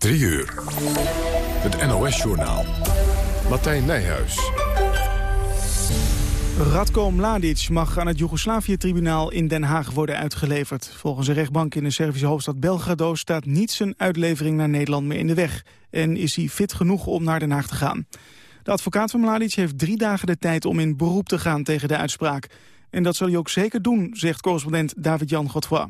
3 uur. Het NOS-journaal. Martijn Nijhuis. Radko Mladic mag aan het Joegoslavië-tribunaal in Den Haag worden uitgeleverd. Volgens een rechtbank in de Servische hoofdstad Belgrado staat niet zijn uitlevering naar Nederland meer in de weg. En is hij fit genoeg om naar Den Haag te gaan. De advocaat van Mladic heeft drie dagen de tijd om in beroep te gaan tegen de uitspraak. En dat zal hij ook zeker doen, zegt correspondent David-Jan Godfroy.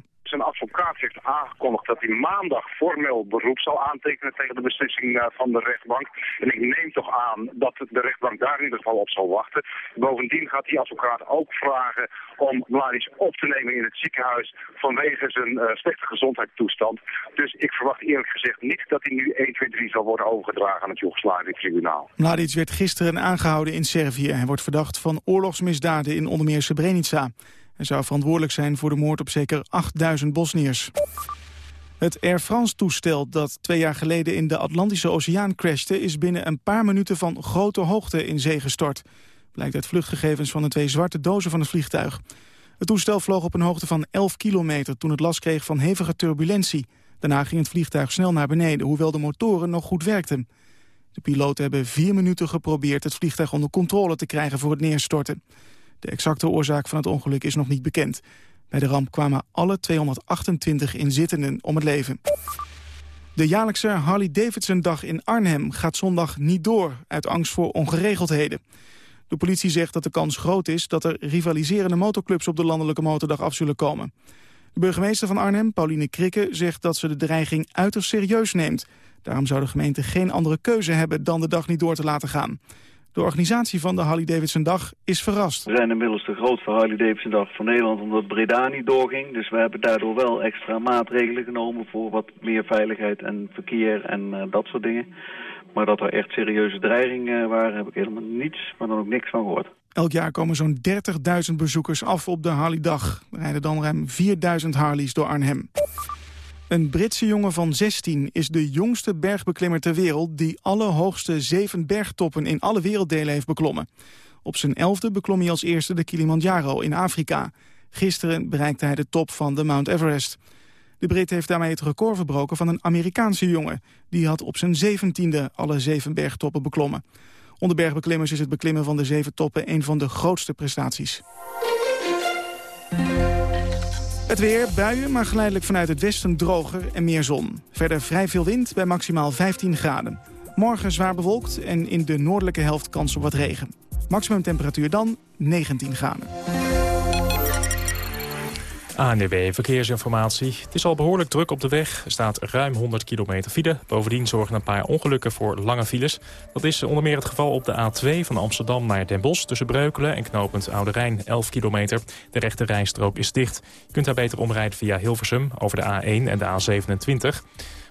Advocaat heeft aangekondigd dat hij maandag formeel beroep zal aantekenen tegen de beslissing eh, van de rechtbank. En ik neem toch aan dat de rechtbank daar in ieder geval op zal wachten. Bovendien gaat die advocaat ook vragen om Mladic op te nemen in het ziekenhuis vanwege zijn uh, slechte gezondheidstoestand. Dus ik verwacht eerlijk gezegd niet dat hij nu 1, 2, 3 zal worden overgedragen aan het Joegoslavië-tribunaal. Mladic werd gisteren aangehouden in Servië. Hij wordt verdacht van oorlogsmisdaden in onder meer Srebrenica. Hij zou verantwoordelijk zijn voor de moord op zeker 8000 Bosniërs. Het Air France-toestel dat twee jaar geleden in de Atlantische Oceaan crashte... is binnen een paar minuten van grote hoogte in zee gestort. Blijkt uit vluchtgegevens van de twee zwarte dozen van het vliegtuig. Het toestel vloog op een hoogte van 11 kilometer toen het last kreeg van hevige turbulentie. Daarna ging het vliegtuig snel naar beneden, hoewel de motoren nog goed werkten. De piloten hebben vier minuten geprobeerd het vliegtuig onder controle te krijgen voor het neerstorten. De exacte oorzaak van het ongeluk is nog niet bekend. Bij de ramp kwamen alle 228 inzittenden om het leven. De jaarlijkse Harley-Davidson-dag in Arnhem gaat zondag niet door... uit angst voor ongeregeldheden. De politie zegt dat de kans groot is dat er rivaliserende motorclubs... op de landelijke motordag af zullen komen. De burgemeester van Arnhem, Pauline Krikke, zegt dat ze de dreiging uiterst serieus neemt. Daarom zou de gemeente geen andere keuze hebben dan de dag niet door te laten gaan. De organisatie van de Harley-Davidson-dag is verrast. We zijn inmiddels de grootste Harley-Davidson-dag van Nederland... omdat Breda niet doorging. Dus we hebben daardoor wel extra maatregelen genomen... voor wat meer veiligheid en verkeer en uh, dat soort dingen. Maar dat er echt serieuze dreigingen waren... heb ik helemaal niets, maar dan ook niks van gehoord. Elk jaar komen zo'n 30.000 bezoekers af op de Harley-dag. Er rijden dan ruim 4.000 Harleys door Arnhem. Een Britse jongen van 16 is de jongste bergbeklimmer ter wereld... die alle hoogste zeven bergtoppen in alle werelddelen heeft beklommen. Op zijn elfde beklom hij als eerste de Kilimanjaro in Afrika. Gisteren bereikte hij de top van de Mount Everest. De Brit heeft daarmee het record verbroken van een Amerikaanse jongen. Die had op zijn zeventiende alle zeven bergtoppen beklommen. Onder bergbeklimmers is het beklimmen van de zeven toppen... een van de grootste prestaties. Het weer, buien, maar geleidelijk vanuit het westen droger en meer zon. Verder vrij veel wind bij maximaal 15 graden. Morgen zwaar bewolkt en in de noordelijke helft kans op wat regen. Maximum temperatuur dan 19 graden. ANDB Verkeersinformatie. Het is al behoorlijk druk op de weg. Er staat ruim 100 kilometer file. Bovendien zorgen een paar ongelukken voor lange files. Dat is onder meer het geval op de A2 van Amsterdam naar Den Bosch... tussen Breukelen en knooppunt Oude Rijn, 11 kilometer. De rechte rijstrook is dicht. Je kunt daar beter omrijden via Hilversum over de A1 en de A27...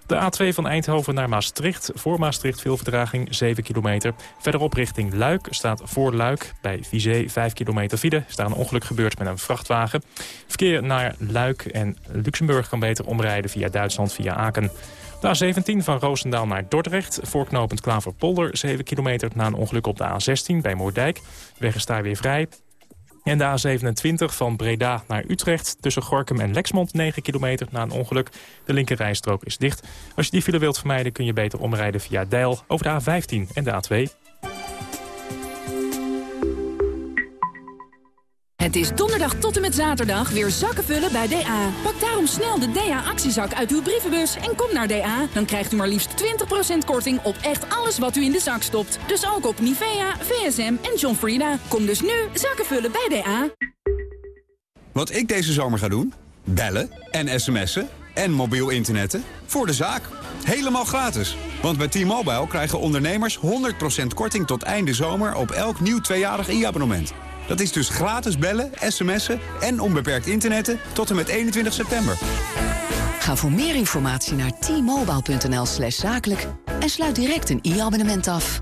De A2 van Eindhoven naar Maastricht. Voor Maastricht veel vertraging, 7 kilometer. Verderop richting Luik staat voor Luik bij Vizé 5 kilometer file. Is daar een ongeluk gebeurd met een vrachtwagen. Verkeer naar Luik en Luxemburg kan beter omrijden via Duitsland via Aken. De A17 van Roosendaal naar Dordrecht. Voorknopend Klaverpolder, 7 kilometer na een ongeluk op de A16 bij Moordijk. Weg is daar weer vrij. En de A27 van Breda naar Utrecht tussen Gorkum en Lexmond 9 kilometer na een ongeluk. De linkerrijstrook is dicht. Als je die file wilt vermijden kun je beter omrijden via Deil over de A15 en de A2. Het is donderdag tot en met zaterdag weer zakken vullen bij DA. Pak daarom snel de DA-actiezak uit uw brievenbus en kom naar DA. Dan krijgt u maar liefst 20% korting op echt alles wat u in de zak stopt. Dus ook op Nivea, VSM en John Frieda. Kom dus nu zakken vullen bij DA. Wat ik deze zomer ga doen? Bellen en sms'en en mobiel internetten voor de zaak. Helemaal gratis. Want bij T-Mobile krijgen ondernemers 100% korting tot einde zomer op elk nieuw tweejarig e-abonnement. Dat is dus gratis bellen, sms'en en onbeperkt internetten tot en met 21 september. Ga voor meer informatie naar t-mobile.nl slash zakelijk... en sluit direct een e-abonnement af.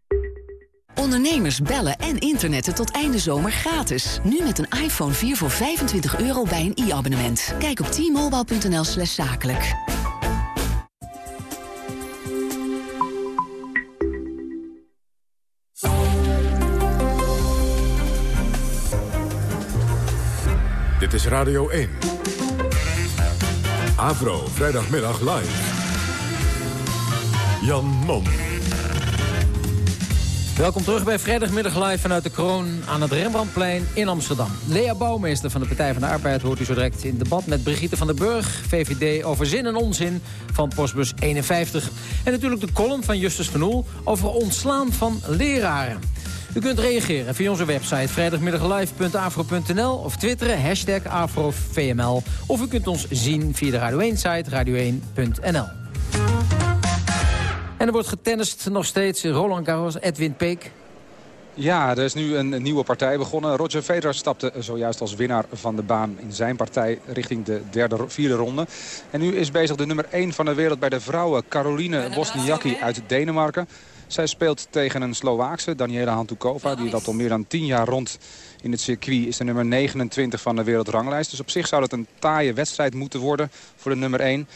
Ondernemers bellen en internetten tot einde zomer gratis. Nu met een iPhone 4 voor 25 euro bij een e-abonnement. Kijk op t-mobile.nl slash zakelijk. Dit is Radio 1. Avro, vrijdagmiddag live. Jan Mom. Welkom terug bij Vrijdagmiddag live vanuit de Kroon aan het Rembrandtplein in Amsterdam. Lea Bouwmeester van de Partij van de Arbeid hoort u zo direct in debat met Brigitte van den Burg, VVD, over zin en onzin van Postbus 51. En natuurlijk de column van Justus van Oel over ontslaan van leraren. U kunt reageren via onze website vrijdagmiddaglive.afro.nl of twitteren hashtag AfroVML. Of u kunt ons zien via de Radio 1-site radio1.nl. En er wordt getennist nog steeds Roland Garros, Edwin Peek. Ja, er is nu een nieuwe partij begonnen. Roger Federer stapte zojuist als winnaar van de baan in zijn partij richting de derde, vierde ronde. En nu is bezig de nummer 1 van de wereld bij de vrouwen, Caroline Wozniacki uit Denemarken. Zij speelt tegen een Slovaakse, Daniela Hantukova, die dat al meer dan 10 jaar rond in het circuit is de nummer 29 van de wereldranglijst. Dus op zich zou het een taaie wedstrijd moeten worden voor de nummer 1.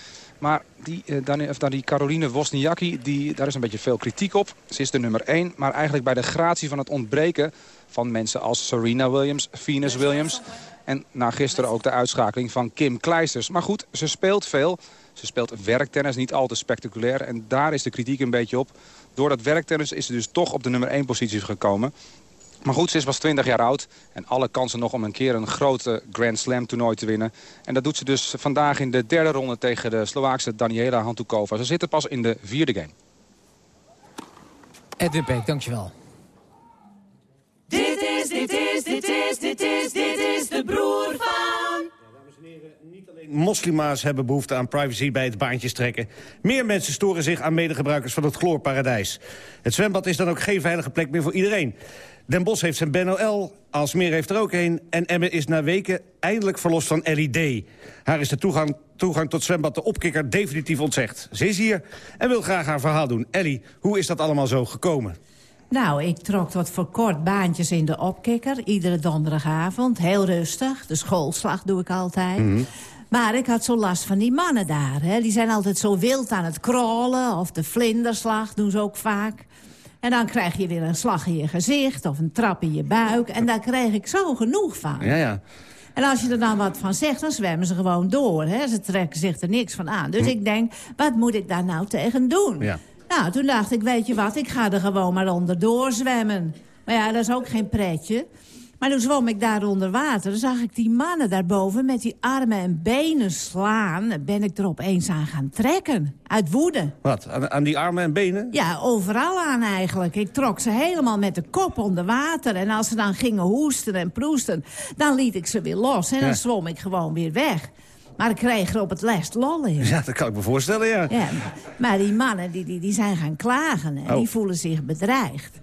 Maar die, uh, dan, die Caroline Wozniacki, die, daar is een beetje veel kritiek op. Ze is de nummer 1, maar eigenlijk bij de gratie van het ontbreken van mensen als Serena Williams, Venus Williams... en na gisteren ook de uitschakeling van Kim Kleisters. Maar goed, ze speelt veel. Ze speelt werktennis, niet al te spectaculair. En daar is de kritiek een beetje op. Door dat werktennis is ze dus toch op de nummer 1 positie gekomen. Maar goed, ze is pas 20 jaar oud. En alle kansen nog om een keer een grote Grand Slam toernooi te winnen. En dat doet ze dus vandaag in de derde ronde tegen de Slovaakse Daniela Hantukova. Ze zitten pas in de vierde game. Edwin Peek, dankjewel. Dit is, dit is, dit is, dit is, dit is de broer van... Moslima's hebben behoefte aan privacy bij het baantjes trekken. Meer mensen storen zich aan medegebruikers van het chloorparadijs. Het zwembad is dan ook geen veilige plek meer voor iedereen. Den Bosch heeft zijn Ben OL, Alsmeer heeft er ook een... en Emmen is na weken eindelijk verlost van LED. Haar is de toegang, toegang tot zwembad de opkikker definitief ontzegd. Ze is hier en wil graag haar verhaal doen. Ellie, hoe is dat allemaal zo gekomen? Nou, ik trok wat verkort baantjes in de opkikker. Iedere donderdagavond. Heel rustig. De schoolslag doe ik altijd. Mhm. Maar ik had zo last van die mannen daar. Hè. Die zijn altijd zo wild aan het crawlen. Of de vlinderslag doen ze ook vaak. En dan krijg je weer een slag in je gezicht of een trap in je buik. En daar krijg ik zo genoeg van. Ja, ja. En als je er dan wat van zegt, dan zwemmen ze gewoon door. Hè? Ze trekken zich er niks van aan. Dus Hm. ik denk, wat moet ik daar nou tegen doen? Ja. Nou, toen dacht ik, weet je wat, ik ga er gewoon maar onderdoor zwemmen. Maar ja, dat is ook geen pretje. Maar toen zwom ik daar onder water. Dan zag ik die mannen daarboven met die armen en benen slaan. Ben ik er opeens aan gaan trekken. Uit woede. Wat, aan, aan die armen en benen? Ja, overal aan eigenlijk. Ik trok ze helemaal met de kop onder water. En als ze dan gingen hoesten en proesten, dan liet ik ze weer los. En dan zwom ik gewoon weer weg. Maar ik kreeg er op het lest lol in. Ja, dat kan ik me voorstellen, ja. Ja, maar die mannen die, die, die zijn gaan klagen en Oh. die voelen zich bedreigd.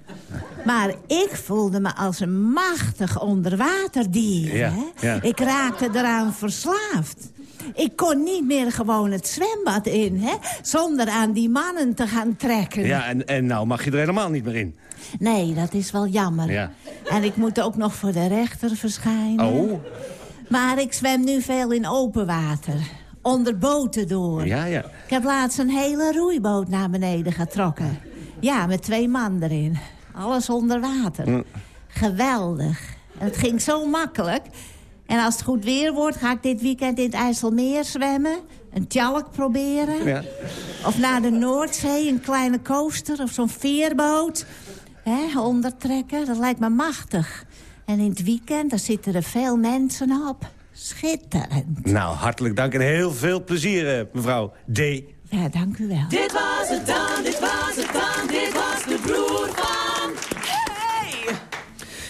Maar ik voelde me als een machtig onderwaterdier. Ja, hè? ja. Ik raakte eraan verslaafd. Ik kon niet meer gewoon het zwembad in, hè? zonder aan die mannen te gaan trekken. Ja, en, en nou mag je er helemaal niet meer in. Nee, dat is wel jammer. Ja. En ik moet ook nog voor de rechter verschijnen. Oh, Maar ik zwem nu veel in open water. Onder boten door. ja, ja. Ik heb laatst een hele roeiboot naar beneden getrokken. Ja, met twee man erin. Alles onder water. Geweldig. En het ging zo makkelijk. En als het goed weer wordt, ga ik dit weekend in het IJsselmeer zwemmen. Een tjalk proberen. Ja. Of naar de Noordzee, een kleine coaster of zo'n veerboot. Hè, ondertrekken, dat lijkt me machtig. En in het weekend, daar zitten er veel mensen op. Schitterend. Nou, hartelijk dank en heel veel plezier, eh, mevrouw D. Ja, dank u wel. Dit was het dan, dit was het dan, dit was de broer van...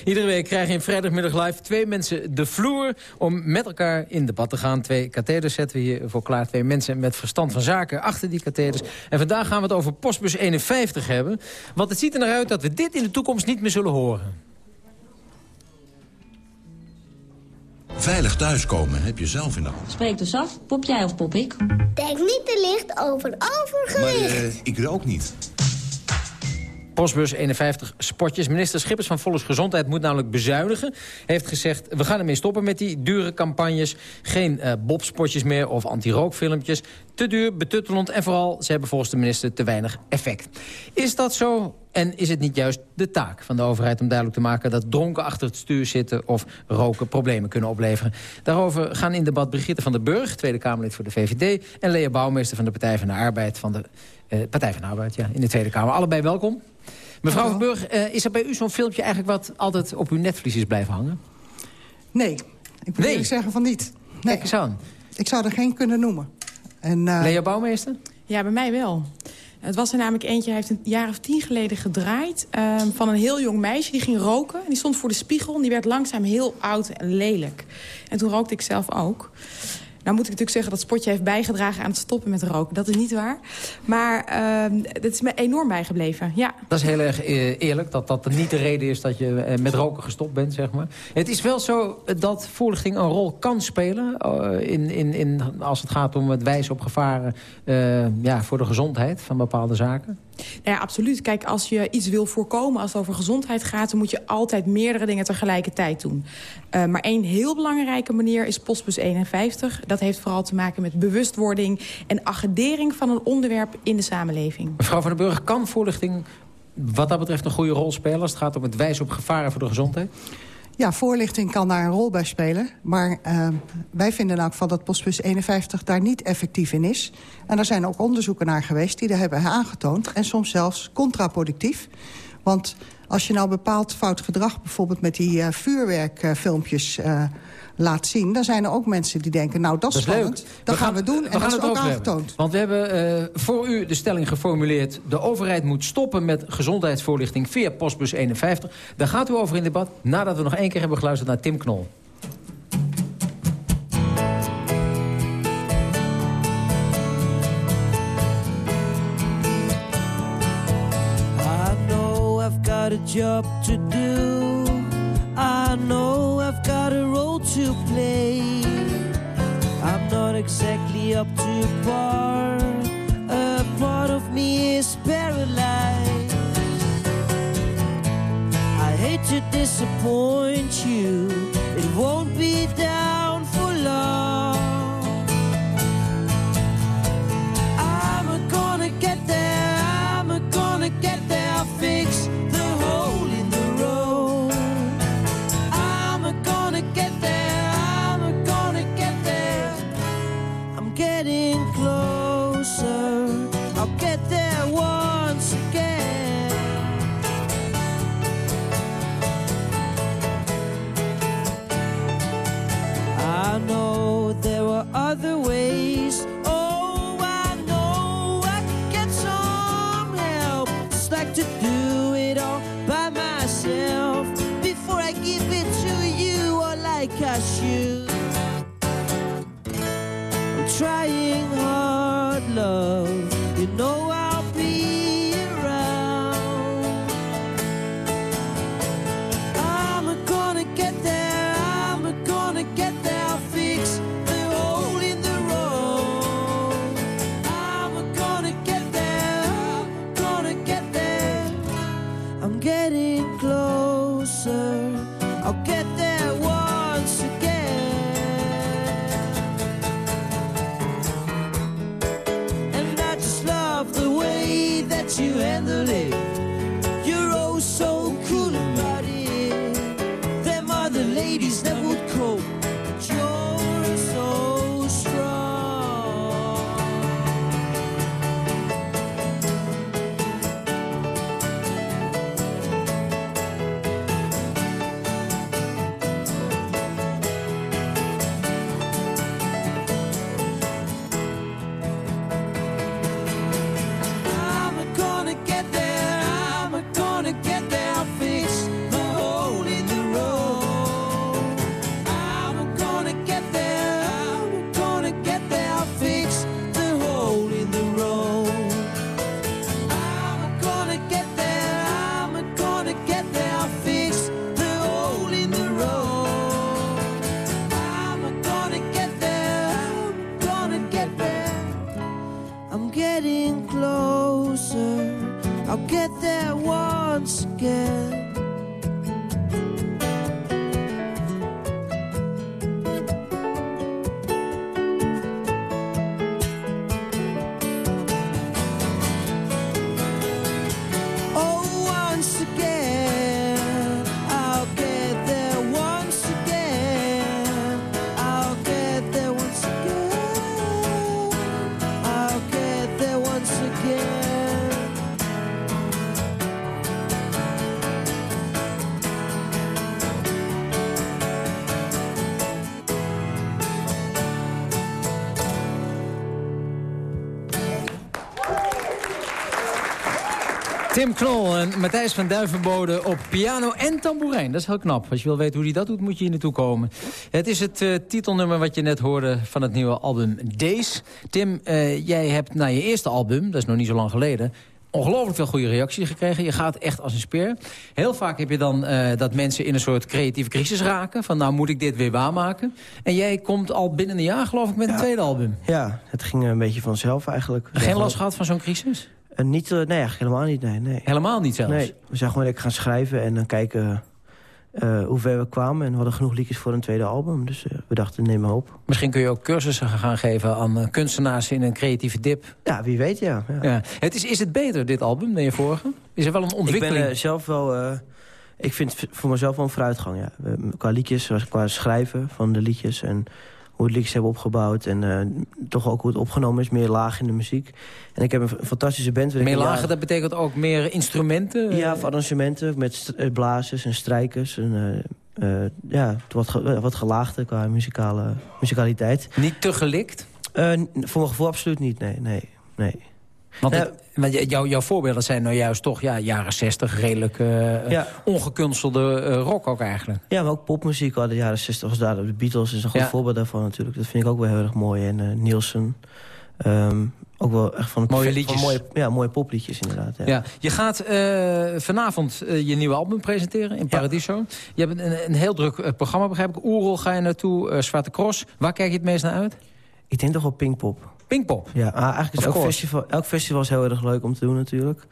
Iedere week krijgen in vrijdagmiddag live twee mensen de vloer... om met elkaar in debat te gaan. Twee katheders zetten we hier voor klaar. Twee mensen met verstand van zaken achter die katheders. En vandaag gaan we het over postbus 51 hebben. Want het ziet er naar uit dat we dit in de toekomst niet meer zullen horen. Veilig thuiskomen heb je zelf in de hand. Spreek dus af, pop jij of pop ik? Denk niet te licht over Maar overgewicht. eh, ik rook niet. Postbus 51 spotjes. Minister Schippers van Volksgezondheid moet namelijk bezuinigen. Heeft gezegd, we gaan ermee stoppen met die dure campagnes. Geen uh, bobspotjes meer of anti-rookfilmpjes. Te duur, betuttelend en vooral, ze hebben volgens de minister te weinig effect. Is dat zo? En is het niet juist de taak van de overheid om duidelijk te maken... dat dronken achter het stuur zitten of roken problemen kunnen opleveren? Daarover gaan in debat Brigitte van der Burg, Tweede Kamerlid voor de VVD... en Lea Bouwmeester van de Partij van de Arbeid, van de, eh, Partij van de Arbeid ja, in de Tweede Kamer. Allebei welkom. Mevrouw van Burg, uh, is er bij u zo'n filmpje eigenlijk wat altijd op uw netvlies is blijven hangen? Nee, ik moet nee. zeggen van niet. Nee. Kijk eens aan. Ik zou er geen kunnen noemen. En, uh... Lea Bouwmeester? Ja, bij mij wel. Het was er namelijk eentje, hij heeft een jaar of tien geleden gedraaid... Uh, van een heel jong meisje, die ging roken. Die stond voor de spiegel en die werd langzaam heel oud en lelijk. En toen rookte ik zelf ook. Nou moet ik natuurlijk zeggen dat Spotje heeft bijgedragen aan het stoppen met roken. Dat is niet waar. Maar het is me enorm bijgebleven, ja. Dat is heel erg eh, eerlijk, dat dat niet de reden is dat je eh, met roken gestopt bent, zeg maar. Het is wel zo dat voorlichting een rol kan spelen... Uh, in, in, in, als het gaat om het wijzen op gevaren ja, voor de gezondheid van bepaalde zaken. Ja, absoluut. Kijk, als je iets wil voorkomen als het over gezondheid gaat... dan moet je altijd meerdere dingen tegelijkertijd doen. Uh, maar één heel belangrijke manier is Postbus 51. Dat heeft vooral te maken met bewustwording... en agendering van een onderwerp in de samenleving. Mevrouw van den Burg, kan voorlichting wat dat betreft een goede rol spelen... als het gaat om het wijzen op gevaren voor de gezondheid? Ja, voorlichting kan daar een rol bij spelen. Maar uh, wij vinden in elk geval dat postbus 51 daar niet effectief in is. En er zijn ook onderzoeken naar geweest die dat hebben aangetoond. En soms zelfs contraproductief. Want als je nou bepaald fout gedrag... bijvoorbeeld met die uh, vuurwerkfilmpjes... Uh, laat zien... dan zijn er ook mensen die denken, nou dat is, spannend. Dat gaan, we doen en dat is ook aangetoond. Want we hebben uh, voor u de stelling geformuleerd... de overheid moet stoppen met gezondheidsvoorlichting via postbus 51. Daar gaat u over in debat nadat we nog één keer hebben geluisterd naar Tim Knol. got a job to do. I know I've got a role to play. I'm not exactly up to par. A part of me is paralyzed. I hate to disappoint you. It won't be down for long. Other ways. Oh, I know I can get some help. Just like to do Tim Knol en Matthijs van Duivenbode op piano en tamboerijn. Dat is heel knap. Als je wil weten hoe hij dat doet, moet je hier naartoe komen. Het is het uh, titelnummer wat je net hoorde van het nieuwe album Days. Tim, uh, jij hebt na je eerste album, dat is nog niet zo lang geleden ongelooflijk veel goede reacties gekregen. Je gaat echt als een speer. Heel vaak heb je dan uh, dat mensen in een soort creatieve crisis raken. Van nou moet ik dit weer waarmaken. En jij komt al binnen een jaar geloof ik met ja. een tweede album. Ja, het ging een beetje vanzelf eigenlijk. Geen last gehad van zo'n crisis? Uh, niet, uh, nee, eigenlijk helemaal niet. Nee, nee. Helemaal niet zelfs? Nee, we zijn gewoon lekker gaan schrijven en dan kijken uh, hoe ver we kwamen. En we hadden genoeg liedjes voor een tweede album. Dus uh, we dachten, neem maar op. Misschien kun je ook cursussen gaan geven aan kunstenaars in een creatieve dip. Ja, wie weet, ja. ja. ja. Het is, is het beter, dit album, dan je vorige? Is er wel een ontwikkeling? Ik ben zelf wel... ik vind voor mezelf wel een vooruitgang, ja. Qua liedjes, qua schrijven van de liedjes... en hoe het liedjes hebben opgebouwd. En uh, toch ook hoe het opgenomen is. Meer laag in de muziek. En ik heb een fantastische band. Meer lagen, dat betekent ook meer instrumenten? Ja, of arrangementen met blazers en strijkers. En, uh, uh, ja, wat, ge wat gelaagder qua muzikale, muzikaliteit. Niet te gelikt? voor mijn gevoel absoluut niet, nee. nee, nee. Want, het, jou, jouw voorbeelden zijn nou juist toch ja, jaren 60 redelijk uh, ja. ongekunstelde uh, rock ook eigenlijk. Ja, maar ook popmuziek uit de jaren 60 was daar. De Beatles is een goed ja. voorbeeld daarvan natuurlijk. Dat vind ik ook wel heel erg mooi. En uh, Nielsen. Um, ook wel echt van mooie liedjes. Van mooie, ja, mooie popliedjes inderdaad. Ja. ja. Je gaat uh, vanavond uh, je nieuwe album presenteren in Paradiso. Ja. Je hebt een, een heel druk uh, programma, begrijp ik. Oerol ga je naartoe, Zwarte Cross. Waar kijk je het meest naar uit? Ik denk toch wel Pinkpop. Pinkpop? Ja, ah, eigenlijk is elk festival, elk festival is heel erg leuk om te doen natuurlijk.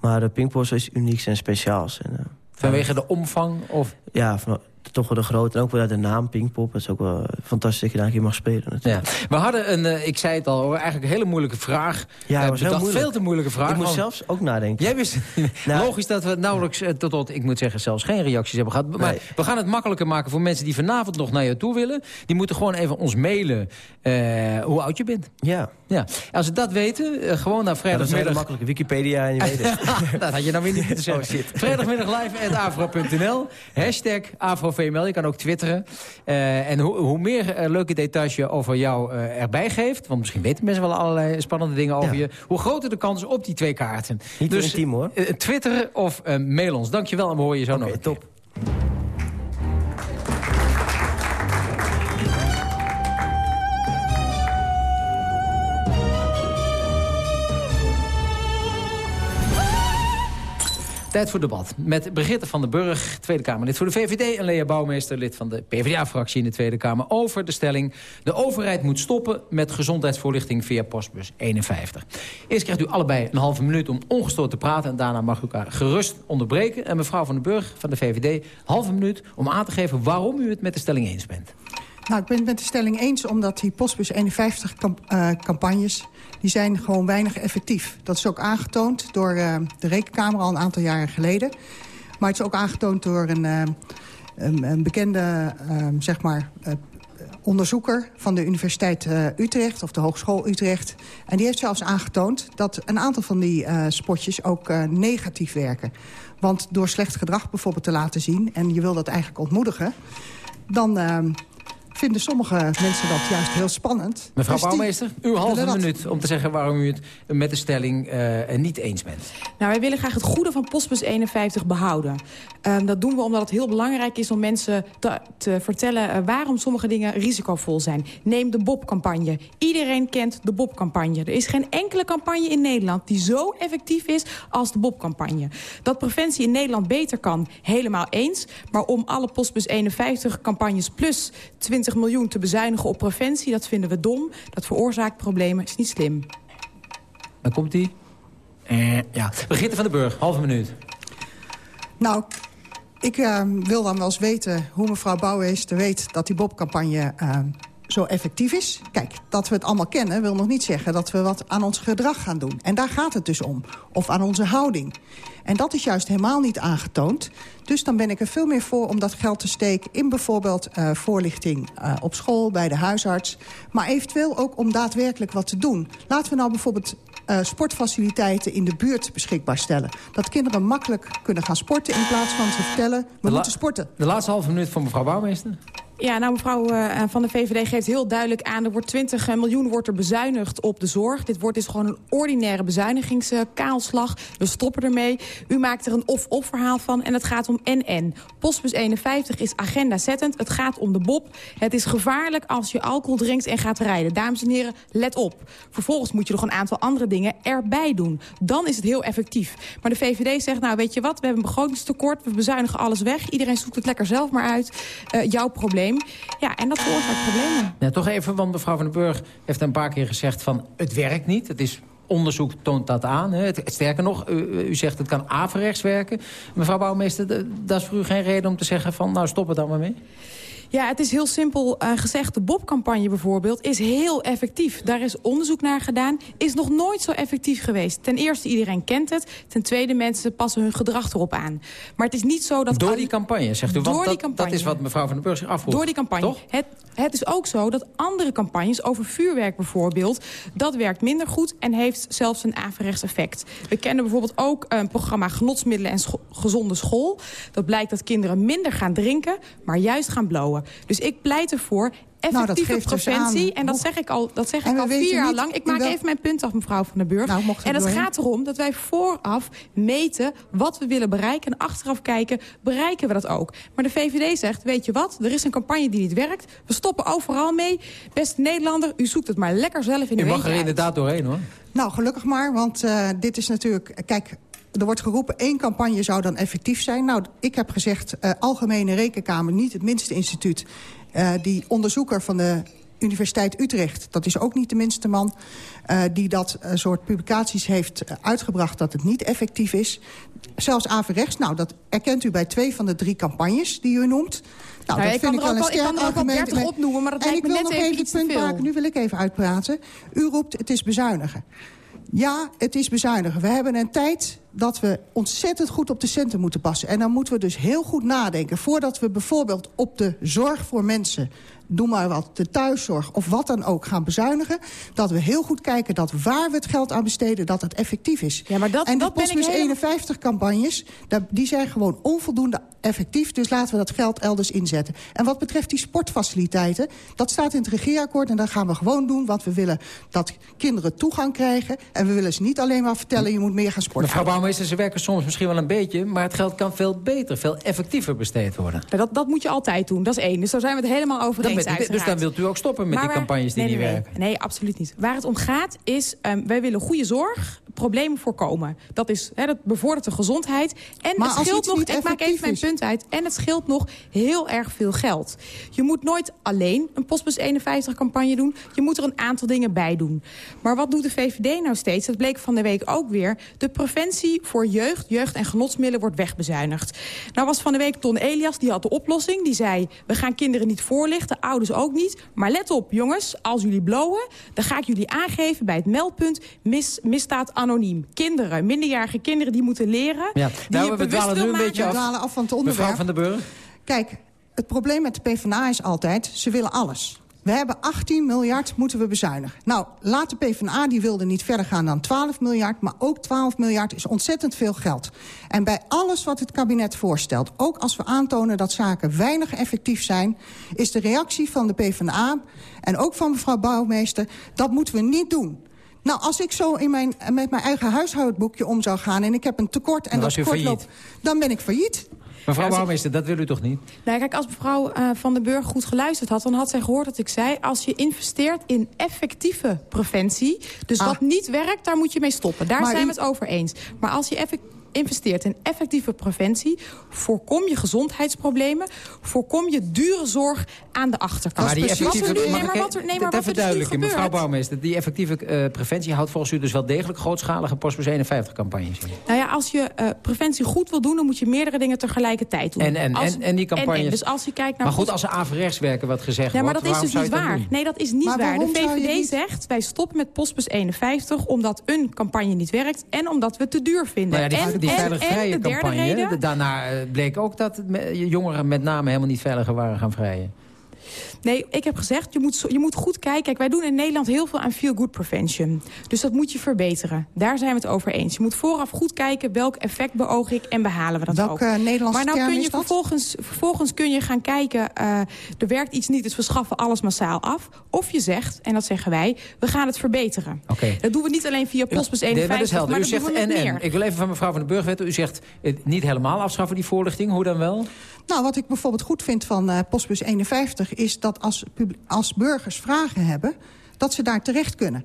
Maar de Pinkpop is iets unieks en speciaals. En, uh, Vanwege de omvang? Of? Ja, van, toch wel de grote. En ook wel de naam Pinkpop. Dat is ook wel fantastisch dat je daar keer mag spelen. Natuurlijk. Ja. We hadden een, uh, ik zei het al, eigenlijk een hele moeilijke vraag. Ja, was heel veel te moeilijke vraag. Ik moest zelfs ook nadenken. Jij wist, nou, logisch dat we nauwelijks, uh, tot, tot, ik moet zeggen, zelfs geen reacties hebben gehad. Maar nee. we gaan het makkelijker maken voor mensen die vanavond nog naar je toe willen. Die moeten gewoon even ons mailen hoe oud je bent. Ja. ja. Als ze dat weten, gewoon naar vrijdagmiddag. Ja, dat is heel makkelijk. Wikipedia en je weet het. dat had je nou weer niet moeten zeggen. Oh, shit. Vrijdagmiddag live afro.nl. Hashtag AfroVML. Je kan ook twitteren. Uh, en hoe, hoe meer uh, leuke details je over jou uh, erbij geeft... want misschien weten mensen wel allerlei spannende dingen over ja. je... hoe groter de kans op die twee kaarten. Niet dus intiem, hoor. twitteren of mail ons. Dankjewel en we horen je zo okay, nog. top. Tijd voor debat. Met Brigitte van den Burg, Tweede Kamerlid voor de VVD... en Lea Bouwmeester, lid van de PvdA-fractie in de Tweede Kamer... over de stelling... de overheid moet stoppen met gezondheidsvoorlichting via postbus 51. Eerst krijgt u allebei een halve minuut om ongestoord te praten... en daarna mag u elkaar gerust onderbreken. En mevrouw van den Burg van de VVD, halve minuut... om aan te geven waarom u het met de stelling eens bent. Nou, ik ben het met de stelling eens omdat die postbus 51 kamp uh, campagnes... die zijn gewoon weinig effectief. Dat is ook aangetoond door uh, de Rekenkamer al een aantal jaren geleden. Maar het is ook aangetoond door een, uh, een, een bekende zeg maar, onderzoeker... van de Universiteit Utrecht of de Hogeschool Utrecht. En die heeft zelfs aangetoond dat een aantal van die spotjes ook negatief werken. Want door slecht gedrag bijvoorbeeld te laten zien... en je wil dat eigenlijk ontmoedigen... dan vinden sommige mensen dat juist heel spannend. Mevrouw dus Bouwmeester, uw halve minuut om te zeggen waarom u het met de stelling uh, niet eens bent. Nou, wij willen graag het goede van postbus 51 behouden. Uh, dat doen we omdat het heel belangrijk is om mensen te, te vertellen... Uh, waarom sommige dingen risicovol zijn. Neem de Bob-campagne. Iedereen kent de Bob-campagne. Er is geen enkele campagne in Nederland die zo effectief is als de Bob-campagne. Dat preventie in Nederland beter kan, helemaal eens. Maar om alle postbus 51 campagnes plus 20 miljoen te bezuinigen op preventie, dat vinden we dom. Dat veroorzaakt problemen, is niet slim. Dan komt die. Eh, ja. Brigitte van den Burg, halve minuut. Nou, ik uh, wil dan wel eens weten hoe mevrouw Bouwmeester weet... dat die Bob-campagne uh, zo effectief is. Kijk, dat we het allemaal kennen wil nog niet zeggen... dat we wat aan ons gedrag gaan doen. En daar gaat het dus om. Of aan onze houding. En dat is juist helemaal niet aangetoond. Dus dan ben ik er veel meer voor om dat geld te steken... in bijvoorbeeld uh, voorlichting uh, op school, bij de huisarts. Maar eventueel ook om daadwerkelijk wat te doen. Laten we nou bijvoorbeeld uh, sportfaciliteiten in de buurt beschikbaar stellen. Dat kinderen makkelijk kunnen gaan sporten... in plaats van te vertellen, we moeten sporten. De laatste halve minuut van mevrouw Bouwmeester. Ja, nou mevrouw uh, van de VVD geeft heel duidelijk aan... er wordt 20 miljoen wordt er bezuinigd op de zorg. Dit wordt dus gewoon een ordinaire bezuinigingskaalslag. We stoppen ermee. U maakt er een of-of verhaal van en het gaat om NN. Postbus 51 is agenda zettend. Het gaat om de Bob. Het is gevaarlijk als je alcohol drinkt en gaat rijden. Dames en heren, let op. Vervolgens moet je nog een aantal andere dingen erbij doen. Dan is het heel effectief. Maar de VVD zegt, nou weet je wat, we hebben een begrotingstekort. We bezuinigen alles weg. Iedereen zoekt het lekker zelf maar uit. Jouw probleem. Ja, en dat veroorzaakt problemen. Ja, toch even, want mevrouw van den Burg heeft een paar keer gezegd van... het werkt niet, het is onderzoek toont dat aan. Hè. Sterker nog, u, u, zegt het kan averechts werken. Mevrouw Bouwmeester, dat is voor u geen reden om te zeggen van... nou, stop het dan maar mee? Ja, het is heel simpel uh, gezegd. De Bob-campagne bijvoorbeeld is heel effectief. Daar is onderzoek naar gedaan. Is nog nooit zo effectief geweest. Ten eerste, iedereen kent het. Ten tweede, mensen passen hun gedrag erop aan. Maar het is niet zo dat... Door die campagne, zegt u? Want Door dat, die campagne. dat is wat mevrouw van den Burg zich afvroeg. Door die campagne. Het, het is ook zo dat andere campagnes over vuurwerk bijvoorbeeld... dat werkt minder goed en heeft zelfs een averechts effect. We kennen bijvoorbeeld ook een programma Genotsmiddelen en Gezonde School. Dat blijkt dat kinderen minder gaan drinken, maar juist gaan blowen. Dus ik pleit ervoor effectieve nou, preventie. Dus en dat zeg ik al, dat zeg ik al vier jaar lang. Ik maak even mijn punt af, mevrouw Van den Burg. Nou, en het gaat erom dat wij vooraf meten wat we willen bereiken... en achteraf kijken, bereiken we dat ook. Maar de VVD zegt, weet je wat, er is een campagne die niet werkt. We stoppen overal mee. Beste Nederlander, u zoekt het maar lekker zelf in de U mag er inderdaad doorheen, hoor. Nou, gelukkig maar, want uh, dit is natuurlijk... Kijk, er wordt geroepen, één campagne zou dan effectief zijn. Nou, ik heb gezegd, uh, Algemene Rekenkamer, niet het minste instituut... Uh, die onderzoeker van de Universiteit Utrecht, dat is ook niet de minste man... Uh, die dat uh, soort publicaties heeft uitgebracht dat het niet effectief is. Zelfs averechts, nou, dat erkent u bij twee van de drie campagnes die u noemt. Nou, nou dat vind ik wel een sterk argument. Ik opnoemen, maar dat en ik wil nog even het punt maken, nu wil ik even uitpraten. U roept, het is bezuinigen. Ja, het is bezuinigen. We hebben een tijd dat we ontzettend goed op de centen moeten passen. En dan moeten we dus heel goed nadenken... voordat we bijvoorbeeld op de zorg voor mensen doe maar wat, de thuiszorg of wat dan ook gaan bezuinigen... dat we heel goed kijken dat waar we het geld aan besteden... dat het effectief is. Ja, maar dat, en de Postbus 51-campagnes, die zijn gewoon onvoldoende effectief. Dus laten we dat geld elders inzetten. En wat betreft die sportfaciliteiten, dat staat in het regeerakkoord... en daar gaan we gewoon doen, want we willen dat kinderen toegang krijgen... en we willen ze niet alleen maar vertellen, je moet meer gaan sporten. Mevrouw Bouwmeester, ze werken soms misschien wel een beetje... maar het geld kan veel beter, veel effectiever besteed worden. Ja, dat, dat moet je altijd doen, dat is één. Dus daar zijn we het helemaal over eens dus dan wilt u ook stoppen met die campagnes die nee, niet nee, werken? Nee, absoluut niet. Waar het om gaat is, um, wij willen goede zorg, problemen voorkomen. Dat, is, he, dat bevordert de gezondheid. En maar het scheelt nog, ik maak even mijn punt uit... en het scheelt nog heel erg veel geld. Je moet nooit alleen een Postbus 51-campagne doen. Je moet er een aantal dingen bij doen. Maar wat doet de VVD nou steeds? Dat bleek van de week ook weer. De preventie voor jeugd, jeugd- en genotsmiddelen wordt wegbezuinigd. Nou was van de week Ton Elias, die had de oplossing. Die zei, we gaan kinderen niet voorlichten, ouders ook niet. Maar let op, jongens, als jullie blowen... dan ga ik jullie aangeven bij het meldpunt mis, misstaat anoniem. Kinderen, minderjarige kinderen die moeten leren... Ja. Die nou, we dwalen nu een beetje af. We af van het onderwerp. Mevrouw van den Burg. Kijk, het probleem met de PvdA is altijd... ze willen alles. We hebben 18 miljard moeten we bezuinigen. Nou, laat de PvdA, die wilde niet verder gaan dan 12 miljard... maar ook 12 miljard is ontzettend veel geld. En bij alles wat het kabinet voorstelt... ook als we aantonen dat zaken weinig effectief zijn... is de reactie van de PvdA en ook van mevrouw Bouwmeester... dat moeten we niet doen. Nou, als ik zo in mijn, met mijn eigen huishoudboekje om zou gaan... en ik heb een tekort en dan dat tekort loopt... dan ben ik failliet. Mevrouw ja, Bouwmeester, dat wil u toch niet? Nou, kijk, als mevrouw uh, Van den Burg goed geluisterd had... dan had zij gehoord dat ik zei... als je investeert in effectieve preventie... dus ah. wat niet werkt, daar moet je mee stoppen. Daar maar zijn we het over eens. Maar als je effectief investeert in effectieve preventie... voorkom je gezondheidsproblemen, voorkom je dure zorg aan de achterkant. Maar die effectieve, nu, nee, maar wat er, nee, maar wat er nu mevrouw Bouwmeester, die effectieve uh, preventie houdt volgens u dus wel degelijk grootschalige Postbus 51 campagnes in. Nou ja, als je uh, preventie goed wil doen, dan moet je meerdere dingen tegelijkertijd doen. En, en, als, en, en, die campagnes. En, en, dus als je kijkt naar maar goed, als ze averechts werken, wat gezegd ja, maar wordt, dat is dus niet waar. Nee, dat is niet maar waar. De VVD zegt, wij stoppen met Postbus 51 omdat een campagne niet werkt en omdat we het te duur vinden. Nou ja, die, en, die en, vrije campagne. Daarna bleek ook dat jongeren met name helemaal niet veiliger waren gaan vrijen. Nee, ik heb gezegd, je moet, je moet goed kijken. Kijk, wij doen in Nederland heel veel aan feel-good prevention. Dus dat moet je verbeteren. Daar zijn we het over eens. Je moet vooraf goed kijken welk effect beoog ik en behalen we dat ook. Welke Nederlandse maar nou term kun je is dat? vervolgens, vervolgens kun je gaan kijken... eh, er werkt iets niet, dus we schaffen alles massaal af. Of je zegt, en dat zeggen wij, we gaan het verbeteren. Oké. Dat doen we niet alleen via postbus Nee, 51, maar dat is helder. maar U zegt doen we en. Ik wil even van mevrouw van den Burg weten. U zegt eh, niet helemaal afschaffen die voorlichting. Hoe dan wel? Nou, wat ik bijvoorbeeld goed vind van eh, Postbus 51... is dat als, als burgers vragen hebben, dat ze daar terecht kunnen.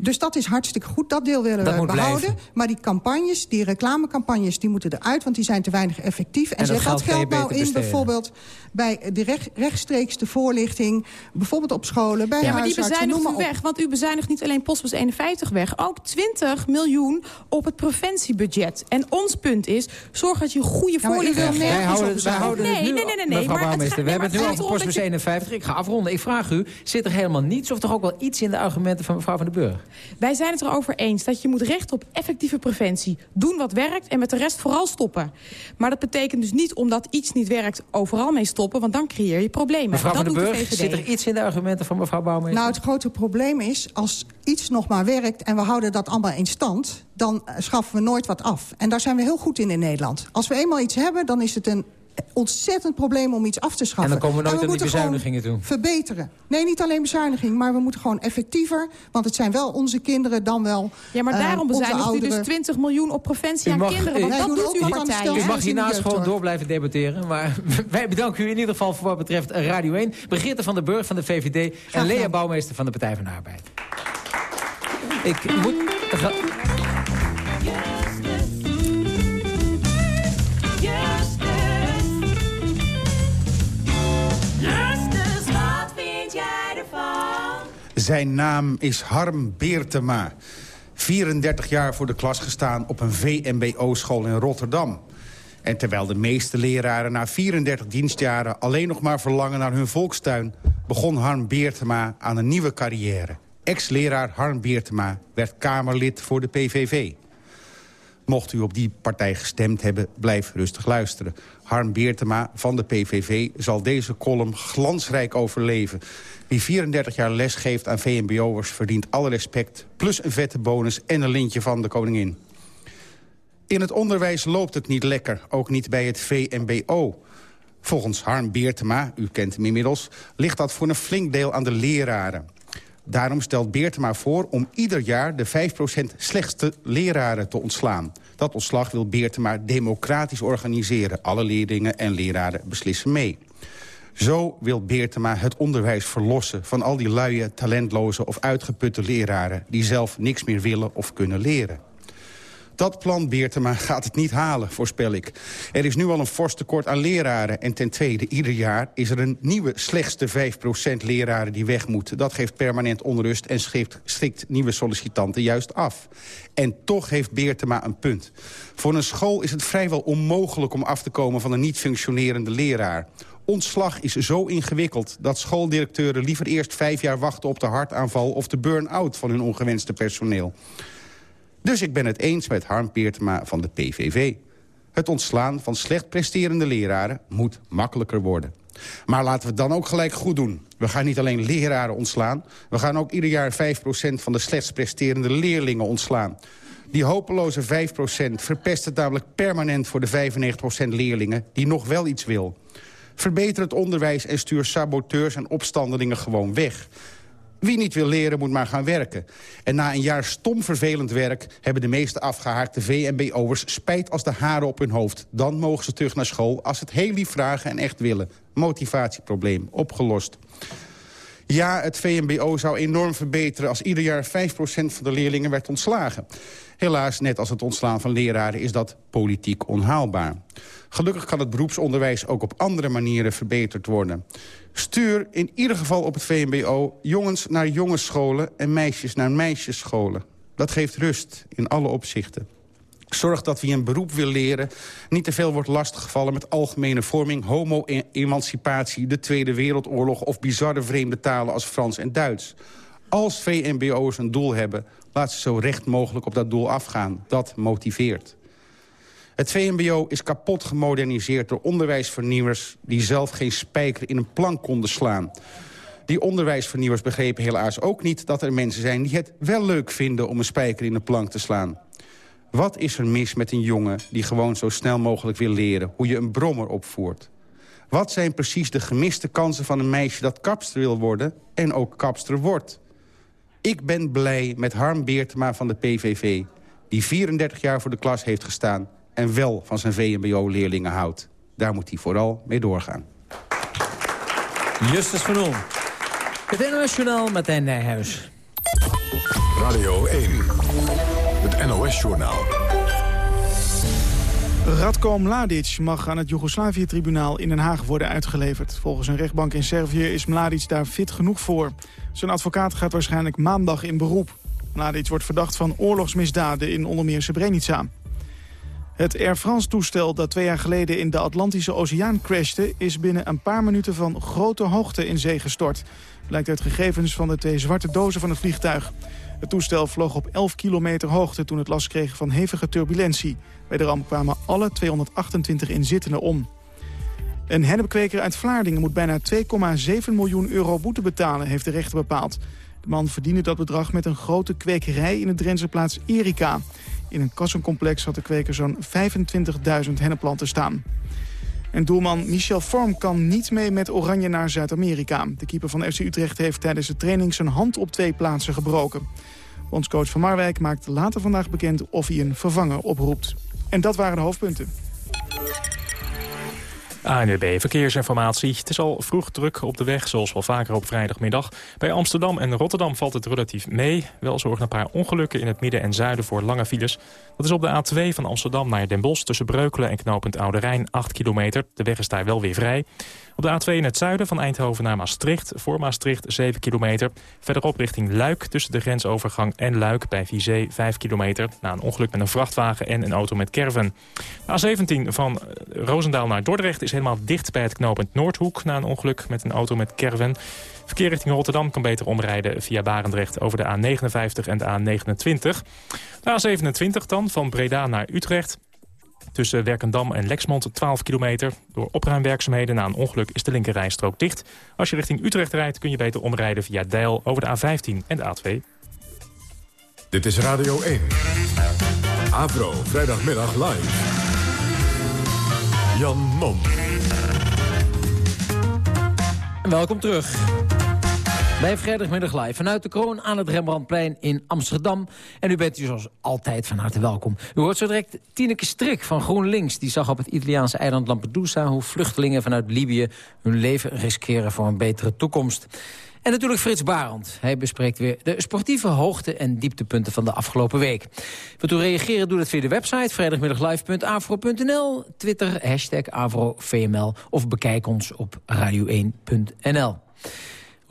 Dus dat is hartstikke goed. Dat deel willen Dat we behouden. blijven. Maar die campagnes, die reclamecampagnes, die moeten eruit... want die zijn te weinig effectief. En, En dat zet dat geld nou in besteden. bijvoorbeeld bij de recht, rechtstreeks de voorlichting... bijvoorbeeld op scholen, bij Ja, maar die bezuinigt maar weg. Want u bezuinigt niet alleen Postbus 51 weg. Ook 20 miljoen op het preventiebudget. En ons punt is, zorg dat je een goede voorlichting wil hebt. Wij houden, wij houden nee, het nu, nee, nee, nee, nee. mevrouw maar het gaat- we hebben het nu over Postbus dat je- 51. Ik ga afronden. Ik vraag u, zit er helemaal niets of toch ook wel iets in de argumenten van mevrouw van den Burg? Wij zijn het erover eens dat je moet richten op effectieve preventie. Doen wat werkt en met de rest vooral stoppen. Maar dat betekent dus niet omdat iets niet werkt overal mee stoppen... want dan creëer je problemen. Mevrouw dat van den doet de Burg, VVD. zit er iets in de argumenten van mevrouw Bouwmeester? Nou, het grote probleem is, als iets nog maar werkt... en we houden dat allemaal in stand, dan schaffen we nooit wat af. En daar zijn we heel goed in in Nederland. Als we eenmaal iets hebben, dan is het een ontzettend probleem om iets af te schaffen. En dan komen we nooit aan die moeten gewoon bezuinigingen toe. verbeteren. Nee, niet alleen bezuiniging, maar we moeten gewoon effectiever... want het zijn wel onze kinderen dan wel Ja, maar eh, daarom onze bezuinigt u dus ouderen. 20 miljoen op preventie aan kinderen. Want u- dat doet uw partij. U mag hiernaast gewoon door blijven debatteren. Maar wij bedanken u in ieder geval voor wat betreft Radio 1. Brigitte van den Burg van de VVD en Lea Bouwmeester van de Partij van de Arbeid. Ik moet... Zijn naam is Harm Beertema. 34 jaar voor de klas gestaan op een VMBO-school in Rotterdam. En terwijl de meeste leraren na 34 dienstjaren... alleen nog maar verlangen naar hun volkstuin... begon Harm Beertema aan een nieuwe carrière. Ex-leraar Harm Beertema werd Kamerlid voor de PVV. Mocht u op die partij gestemd hebben, blijf rustig luisteren. Harm Beertema van de PVV zal deze column glansrijk overleven. Wie 34 jaar les geeft aan VMBO'ers verdient alle respect... plus een vette bonus en een lintje van de koningin. In het onderwijs loopt het niet lekker, ook niet bij het VMBO. Volgens Harm Beertema, u kent hem inmiddels... ligt dat voor een flink deel aan de leraren. Daarom stelt Beertema voor om ieder jaar de 5% slechtste leraren te ontslaan. Dat ontslag wil Beertema democratisch organiseren. Alle leerlingen en leraren beslissen mee. Zo wil Beertema het onderwijs verlossen van al die luie, talentloze of uitgeputte leraren... die zelf niks meer willen of kunnen leren. Dat plan Beertema gaat het niet halen, voorspel ik. Er is nu al een fors tekort aan leraren. En ten tweede, ieder jaar is er een nieuwe slechtste 5% leraren die weg moeten. Dat geeft permanent onrust en schrikt, schrikt nieuwe sollicitanten juist af. En toch heeft Beertema een punt. Voor een school is het vrijwel onmogelijk om af te komen van een niet functionerende leraar. Ontslag is zo ingewikkeld dat schooldirecteuren liever eerst vijf jaar wachten op de hartaanval of de burn-out van hun ongewenste personeel. Dus ik ben het eens met Harm Peertema van de PVV. Het ontslaan van slecht presterende leraren moet makkelijker worden. Maar laten we het dan ook gelijk goed doen. We gaan niet alleen leraren ontslaan... we gaan ook ieder jaar 5% van de slechts presterende leerlingen ontslaan. Die hopeloze 5% verpest het namelijk permanent voor de 95% leerlingen... die nog wel iets wil. Verbeter het onderwijs en stuur saboteurs en opstandelingen gewoon weg. Wie niet wil leren moet maar gaan werken. En na een jaar stom vervelend werk... hebben de meeste afgehaakte VMBO'ers spijt als de haren op hun hoofd. Dan mogen ze terug naar school als ze het heel lief vragen en echt willen. Motivatieprobleem, opgelost. Ja, het VMBO zou enorm verbeteren als ieder jaar 5% van de leerlingen werd ontslagen. Helaas, net als het ontslaan van leraren, is dat politiek onhaalbaar. Gelukkig kan het beroepsonderwijs ook op andere manieren verbeterd worden. Stuur in ieder geval op het VMBO jongens naar jongensscholen en meisjes naar meisjesscholen. Dat geeft rust in alle opzichten. Zorg dat wie een beroep wil leren niet te veel wordt lastiggevallen met algemene vorming, homo-emancipatie, de Tweede Wereldoorlog of bizarre vreemde talen als Frans en Duits. Als VMBO's een doel hebben, laat ze zo recht mogelijk op dat doel afgaan. Dat motiveert. Het VMBO is kapot gemoderniseerd door onderwijsvernieuwers... die zelf geen spijker in een plank konden slaan. Die onderwijsvernieuwers begrepen helaas ook niet... dat er mensen zijn die het wel leuk vinden om een spijker in een plank te slaan. Wat is er mis met een jongen die gewoon zo snel mogelijk wil leren... hoe je een brommer opvoert? Wat zijn precies de gemiste kansen van een meisje dat kapster wil worden... en ook kapster wordt? Ik ben blij met Harm Beertema van de PVV... die 34 jaar voor de klas heeft gestaan... en wel van zijn VMBO-leerlingen houdt. Daar moet hij vooral mee doorgaan. Justus van Oel. Het NOS-journaal Martijn Nijhuis. Radio 1, het NOS-journaal. Radko Mladic mag aan het Joegoslavië-tribunaal in Den Haag worden uitgeleverd. Volgens een rechtbank in Servië is Mladic daar fit genoeg voor. Zijn advocaat gaat waarschijnlijk maandag in beroep. Mladic wordt verdacht van oorlogsmisdaden in onder meer Srebrenica. Het Air France-toestel dat twee jaar geleden in de Atlantische Oceaan crashte... is binnen een paar minuten van grote hoogte in zee gestort. Blijkt uit gegevens van de twee zwarte dozen van het vliegtuig. Het toestel vloog op 11 kilometer hoogte toen het last kreeg van hevige turbulentie. Bij de ramp kwamen alle 228 inzittenden om. Een hennepkweker uit Vlaardingen moet bijna 2,7 miljoen euro boete betalen, heeft de rechter bepaald. De man verdiende dat bedrag met een grote kwekerij in de Drentse plaats Erika. In een kassencomplex had de kweker zo'n 25.000 hennepplanten staan. En doelman Michel Vorm kan niet mee met Oranje naar Zuid-Amerika. De keeper van FC Utrecht heeft tijdens de training zijn hand op twee plaatsen gebroken. Bondscoach Van Marwijk maakt later vandaag bekend of hij een vervanger oproept. En dat waren de hoofdpunten. ANWB Verkeersinformatie. Het is al vroeg druk op de weg, zoals wel vaker op vrijdagmiddag. Bij Amsterdam en Rotterdam valt het relatief mee. Wel zorgen een paar ongelukken in het midden en zuiden voor lange files. Dat is op de A2 van Amsterdam naar Den Bosch... tussen Breukelen en knooppunt Oude Rijn, 8 kilometer. De weg is daar wel weer vrij. Op de A2 in het zuiden van Eindhoven naar Maastricht. Voor Maastricht 7 kilometer. Verderop richting Luik tussen de grensovergang en Luik bij Vizé 5 kilometer. Na een ongeluk met een vrachtwagen en een auto met caravan. De A17 van Roosendaal naar Dordrecht is helemaal dicht bij het knooppunt Noordhoek... na een ongeluk met een auto met caravan. Verkeer richting Rotterdam kan beter omrijden via Barendrecht over de A59 en de A29. De A27 dan, van Breda naar Utrecht. Tussen Werkendam en Lexmond 12 kilometer. Door opruimwerkzaamheden na een ongeluk is de linkerrijstrook dicht. Als je richting Utrecht rijdt kun je beter omrijden via Deil over de A15 en de A2. Dit is Radio 1. Avro, vrijdagmiddag live. Jan Mom. Welkom terug. Bij vrijdagmiddag live vanuit de kroon aan het Rembrandtplein in Amsterdam. En u bent u zoals altijd van harte welkom. U hoort zo direct Tineke Strik van GroenLinks. Die zag op het Italiaanse eiland Lampedusa... hoe vluchtelingen vanuit Libië hun leven riskeren voor een betere toekomst. En natuurlijk Frits Barend. Hij bespreekt weer de sportieve hoogte- en dieptepunten van de afgelopen week. Wilt u reageren, doe dat via de website vrijdagmiddaglive.afro.nl, Twitter, hashtag AvroVML of bekijk ons op radio1.nl.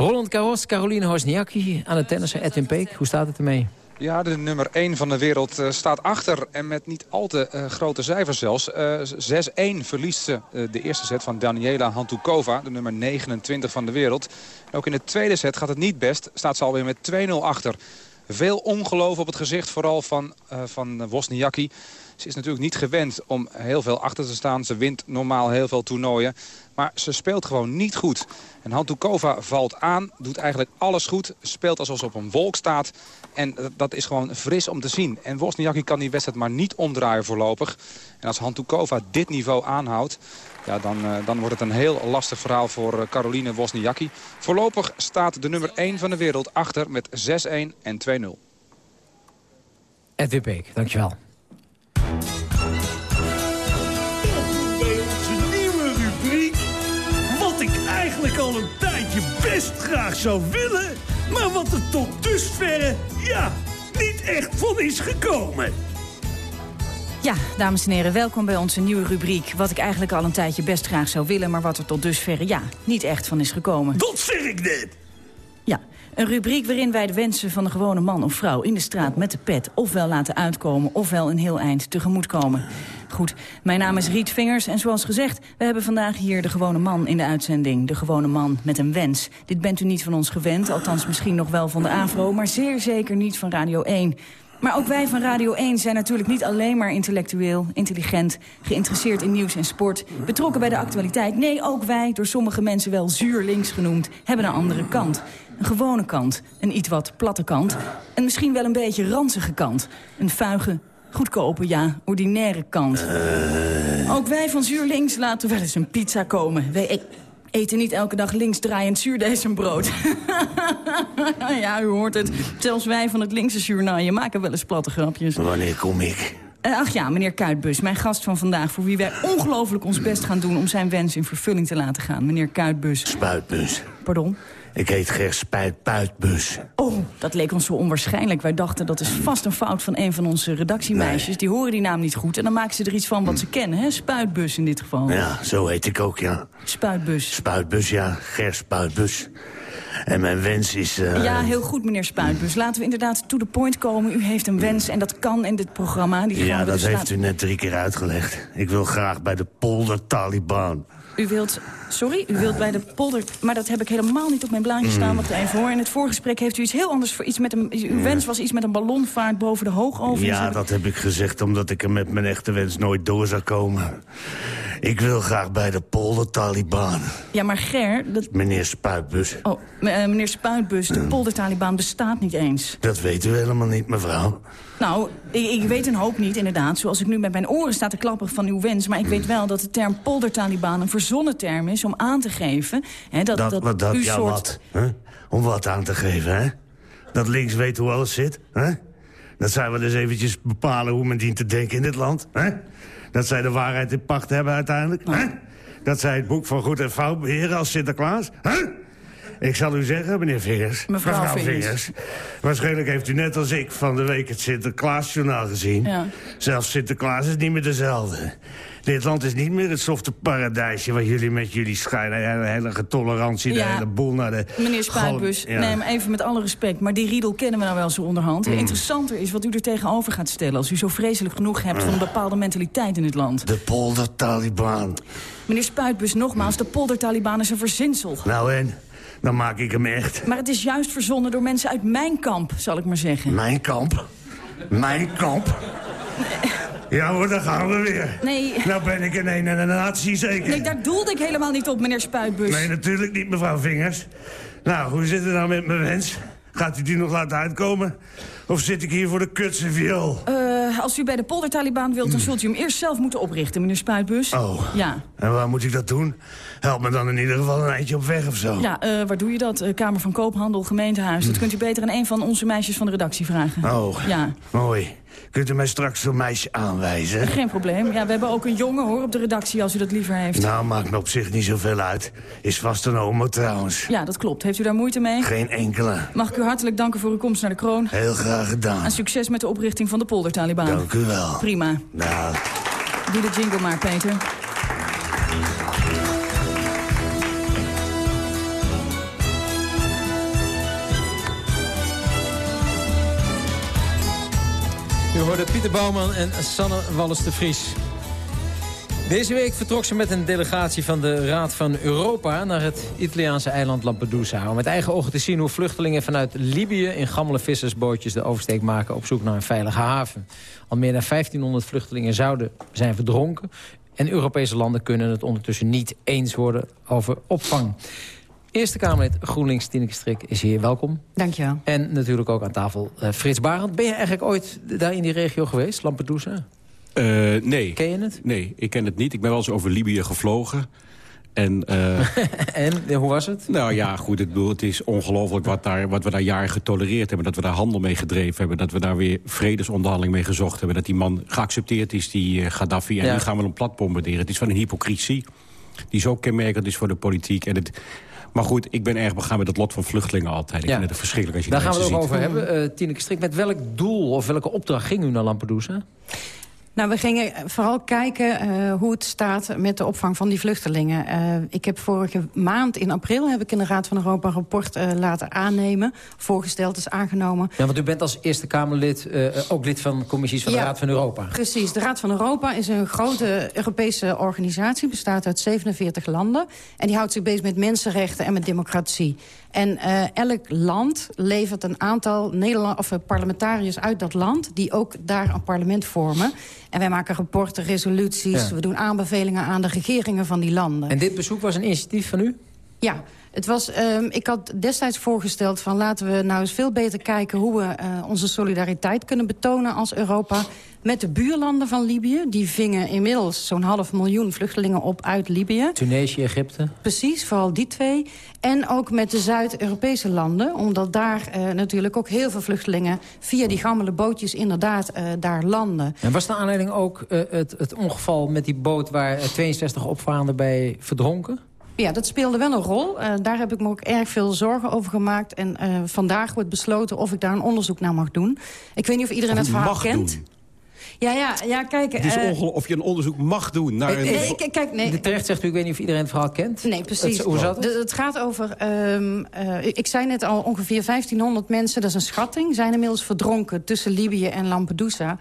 Roland Garros, Caroline Hosniaki aan het tennissen, Edwin Peek. Hoe staat het ermee? Ja, de nummer 1 van de wereld uh, staat achter. En met niet al te uh, grote cijfers zelfs. Uh, 6-1 verliest ze de eerste set van Daniela Hantukova. De nummer 29 van de wereld. En ook in de tweede set gaat het niet best. Staat ze alweer met 2-0 achter. Veel ongeloof op het gezicht, vooral van, van Wozniacki. Ze is natuurlijk niet gewend om heel veel achter te staan. Ze wint normaal heel veel toernooien. Maar ze speelt gewoon niet goed. En Hantukova valt aan, doet eigenlijk alles goed. Speelt alsof ze op een wolk staat. En dat is gewoon fris om te zien. En Wozniacki kan die wedstrijd maar niet omdraaien voorlopig. En als Hantukova dit niveau aanhoudt... Ja, dan, uh, dan wordt het een heel lastig verhaal voor uh, Caroline Wozniacki. Voorlopig staat de nummer 1 van de wereld achter met 6-1 en 2-0. Edwin Beek, dankjewel. eigenlijk al een tijdje best graag zou willen... maar wat er tot dusverre, ja, niet echt van is gekomen. Ja, dames en heren, welkom bij onze nieuwe rubriek. Wat ik eigenlijk al een tijdje best graag zou willen... maar wat er tot dusverre, ja, niet echt van is gekomen. Dat zeg ik net! Ja, een rubriek waarin wij de wensen van de gewone man of vrouw in de straat met de pet ofwel laten uitkomen ofwel een heel eind tegemoet komen. Goed, mijn naam is Riet Vingers en zoals gezegd, we hebben vandaag hier de gewone man in de uitzending. De gewone man met een wens. Dit bent u niet van ons gewend, althans misschien nog wel van de AVRO, maar zeer zeker niet van Radio 1. Maar ook wij van Radio 1 zijn natuurlijk niet alleen maar intellectueel, intelligent... geïnteresseerd in nieuws en sport, betrokken bij de actualiteit. Nee, ook wij, door sommige mensen wel zuur links genoemd, hebben een andere kant. Een gewone kant, een iets wat platte kant... en misschien wel een beetje ranzige kant. Een vuige, goedkope, ja, ordinaire kant. Ook wij van zuur links laten wel eens een pizza komen. Wij eten niet elke dag linksdraaiend zuurdesembrood. ja, u hoort het. Zelfs wij van het linkse journaal maken wel eens platte grapjes. Wanneer kom ik? Eh, ach ja, meneer Kuitbus, mijn gast van vandaag... voor wie wij ongelooflijk ons best gaan doen om zijn wens in vervulling te laten gaan. Meneer Kuitbus. Spuitbus. Pardon? Ik heet Ger Spuitbuitbus. Oh, dat leek ons zo onwaarschijnlijk. Wij dachten dat is vast een fout van een van onze redactiemeisjes. Die horen die naam niet goed en dan maken ze er iets van wat ze kennen. Hè? Spuitbus in dit geval. Ja, zo heet ik ook, ja. Spuitbus. Spuitbus, ja. Ger Spuitbus. En mijn wens is... eh, Ja, heel goed, meneer Spuitbus. Laten we inderdaad to the point komen. U heeft een wens en dat kan in dit programma. Die gaan Ja, we dat dus heeft laten- u net drie keer uitgelegd. Ik wil graag bij de polder Taliban. U wilt, sorry, u wilt bij de polder... Maar dat heb ik helemaal niet op mijn blaadje Mm. staan. Wacht even hoor. In het voorgesprek heeft u iets heel anders voor iets met een... Uw wens was iets met een ballonvaart boven de hoogovens. Ja, dat heb ik gezegd omdat ik er met mijn echte wens nooit door zou komen. Ik wil graag bij de polder Taliban. Ja, maar Ger, dat... Meneer Spuitbus. Oh, eh, meneer Spuitbus, de poldertalibaan bestaat niet eens. Dat weet u helemaal niet, mevrouw. Nou, ik, ik weet een hoop niet, inderdaad. Zoals ik nu met mijn oren sta te klappen van uw wens. Maar ik weet wel dat de term poldertalibaan een verzonnen term is... om aan te geven hè, dat, dat, wat dat, uw ja, soort... wat? hè? Om wat aan te geven, hè? Dat links weet hoe alles zit, hè? Dat zij wel eens eventjes bepalen hoe men dient te denken in dit land, hè? Dat zij de waarheid in pacht hebben uiteindelijk, hè? Dat zij het boek van goed en fout beheren als Sinterklaas, hè? Ik zal u zeggen, meneer Vingers. Mevrouw Vingers. Waarschijnlijk heeft u net als ik van de week het Sinterklaasjournaal gezien. Ja. Zelfs Sinterklaas is niet meer dezelfde. Dit land is niet meer het softe paradijsje... waar jullie met jullie schijnen heilige tolerantie... de Ja. hele boel naar de... Meneer Spuitbus, ja. nee, maar even met alle respect. Maar die riedel kennen we nou wel zo onderhand. Mm. Interessanter is wat u er tegenover gaat stellen... als u zo vreselijk genoeg hebt van een bepaalde mentaliteit in het land. De polder Taliban. Meneer Spuitbus, nogmaals, de poldertalibaan is een verzinsel. Nou en? Dan maak ik hem echt. Maar het is juist verzonnen door mensen uit mijn kamp, zal ik maar zeggen. Mijn kamp? Mijn kamp? Ja hoor, daar gaan we weer. Nee. Nou ben ik in een en een natie zeker. Nee, daar doelde ik helemaal niet op, meneer Spuitbus. Nee, natuurlijk niet, mevrouw Vingers. Nou, hoe zit het nou met mijn wens? Gaat u die nog laten uitkomen? Of zit ik hier voor de kutse viool? Eh, als u bij de poldertalibaan wilt, dan zult u hem eerst zelf moeten oprichten, meneer Spuitbus. Oh. Ja. En waar moet ik dat doen? Help me dan in ieder geval een eindje op weg of zo. Ja, eh, waar doe je dat? Eh, Kamer van Koophandel, gemeentehuis. Dat kunt u beter aan een van onze meisjes van de redactie vragen. Oh, Ja, mooi. Kunt u mij straks zo'n meisje aanwijzen? geen probleem. Ja, we hebben ook een jongen hoor op de redactie als u dat liever heeft. Nou, maakt me op zich niet zoveel uit. Is vast een homo trouwens. Ja, dat klopt. Heeft u daar moeite mee? Geen enkele. Mag ik u hartelijk danken voor uw komst naar de kroon. Heel graag gedaan. En succes met de oprichting van de poldertalibaan. Dank u wel. Prima. Nou, Doe de jingle maar, Peter. U hoorde Pieter Bouwman en Sanne Wallis de Vries. Deze week vertrok ze met een delegatie van de Raad van Europa... naar het Italiaanse eiland Lampedusa... om met eigen ogen te zien hoe vluchtelingen vanuit Libië... in gammele vissersbootjes de oversteek maken op zoek naar een veilige haven. Al meer dan 1500 vluchtelingen zouden zijn verdronken... en Europese landen kunnen het ondertussen niet eens worden over opvang. Eerste Kamerlid GroenLinks, Tineke Strik, is hier. Welkom. Dankjewel. En natuurlijk ook aan tafel eh, Frits Barend. Ben je eigenlijk ooit daar in die regio geweest, Lampedusa? Eh, nee. Ken je het? Nee, ik ken het niet. Ik ben wel eens over Libië gevlogen. En, eh, en hoe was het? Nou ja, goed, het, bedoel, het is ongelooflijk wat, daar, wat we daar jaren getolereerd hebben. Dat we daar handel mee gedreven hebben. Dat we daar weer vredesonderhandeling mee gezocht hebben. Dat die man geaccepteerd is, die eh, Gaddafi. En Ja. nu gaan we hem plat bombarderen. Het is van een hypocrisie die zo kenmerkend is voor de politiek. En het, maar goed, ik ben erg begaan met het lot van vluchtelingen altijd. Ik Ja. vind het verschrikkelijk als je Daar gaan we het ook mensen over ziet. hebben. Eh Tineke Strik, met welk doel of welke opdracht ging u naar Lampedusa? Nou, we gingen vooral kijken eh, hoe het staat met de opvang van die vluchtelingen. Eh, ik heb vorige maand in april heb ik in de Raad van Europa een rapport eh, laten aannemen. Voorgesteld is aangenomen. Ja, want u bent als Eerste Kamerlid ook lid van commissies van de Raad van Europa. Precies. De Raad van Europa is een grote Europese organisatie. Bestaat uit 47 landen. En die houdt zich bezig met mensenrechten en met democratie. En eh, elk land levert een aantal Nederland of, eh, parlementariërs uit dat land... die ook daar een parlement vormen. En wij maken rapporten, resoluties. Ja. We doen aanbevelingen aan de regeringen van die landen. En dit bezoek was een initiatief van u? Ja, het was, ehm, ik had destijds voorgesteld van laten we nou eens veel beter kijken... hoe we eh, onze solidariteit kunnen betonen als Europa met de buurlanden van Libië. Die vingen inmiddels zo'n half miljoen vluchtelingen op uit Libië. Tunesië, Egypte. Precies, vooral die twee. En ook met de Zuid-Europese landen. Omdat daar eh, natuurlijk ook heel veel vluchtelingen... via die gammele bootjes inderdaad eh, daar landen. En was de aanleiding ook het, het ongeval met die boot... waar eh, 62 opvarenden bij verdronken? Ja, dat speelde wel een rol. Eh, daar heb ik me ook erg veel zorgen over gemaakt. En eh, vandaag wordt besloten of ik daar een onderzoek naar mag doen. Ik weet niet of iedereen Of het verhaal mag kent. doen. Ja, ja, ja, kijk... Het is eh, of je een onderzoek mag doen naar een... nee, kijk, nee. De terecht zegt u, ik weet niet of iedereen het verhaal kent. Nee, precies. Het- hoe zat het? De- het gaat over... ehm, eh, ik zei net al, ongeveer 1500 mensen, dat is een schatting... zijn inmiddels verdronken tussen Libië en Lampedusa.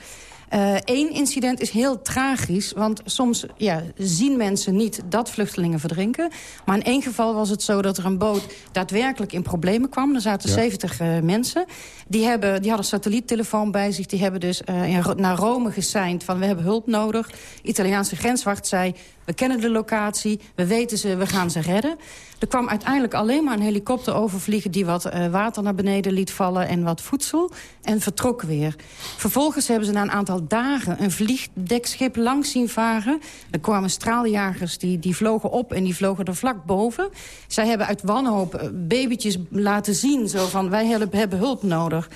Eén incident is heel tragisch, want soms ja, zien mensen niet dat vluchtelingen verdrinken. Maar in één geval was het zo dat er een boot daadwerkelijk in problemen kwam. Er zaten Ja. 70 eh, mensen. Die, hebben, die hadden satelliettelefoon bij zich. Die hebben dus eh, naar Rome geseind van we hebben hulp nodig. Italiaanse grenswacht zei, we kennen de locatie, we weten ze, we gaan ze redden. Er kwam uiteindelijk alleen maar een helikopter overvliegen... die wat eh, water naar beneden liet vallen en wat voedsel. En vertrok weer. Vervolgens hebben ze na een aantal dagen een vliegdekschip langs zien varen. Er kwamen straaljagers, die, die vlogen op en die vlogen er vlak boven. Zij hebben uit wanhoop eh, babytjes laten zien. Zo van, wij hebben, hebben hulp nodig.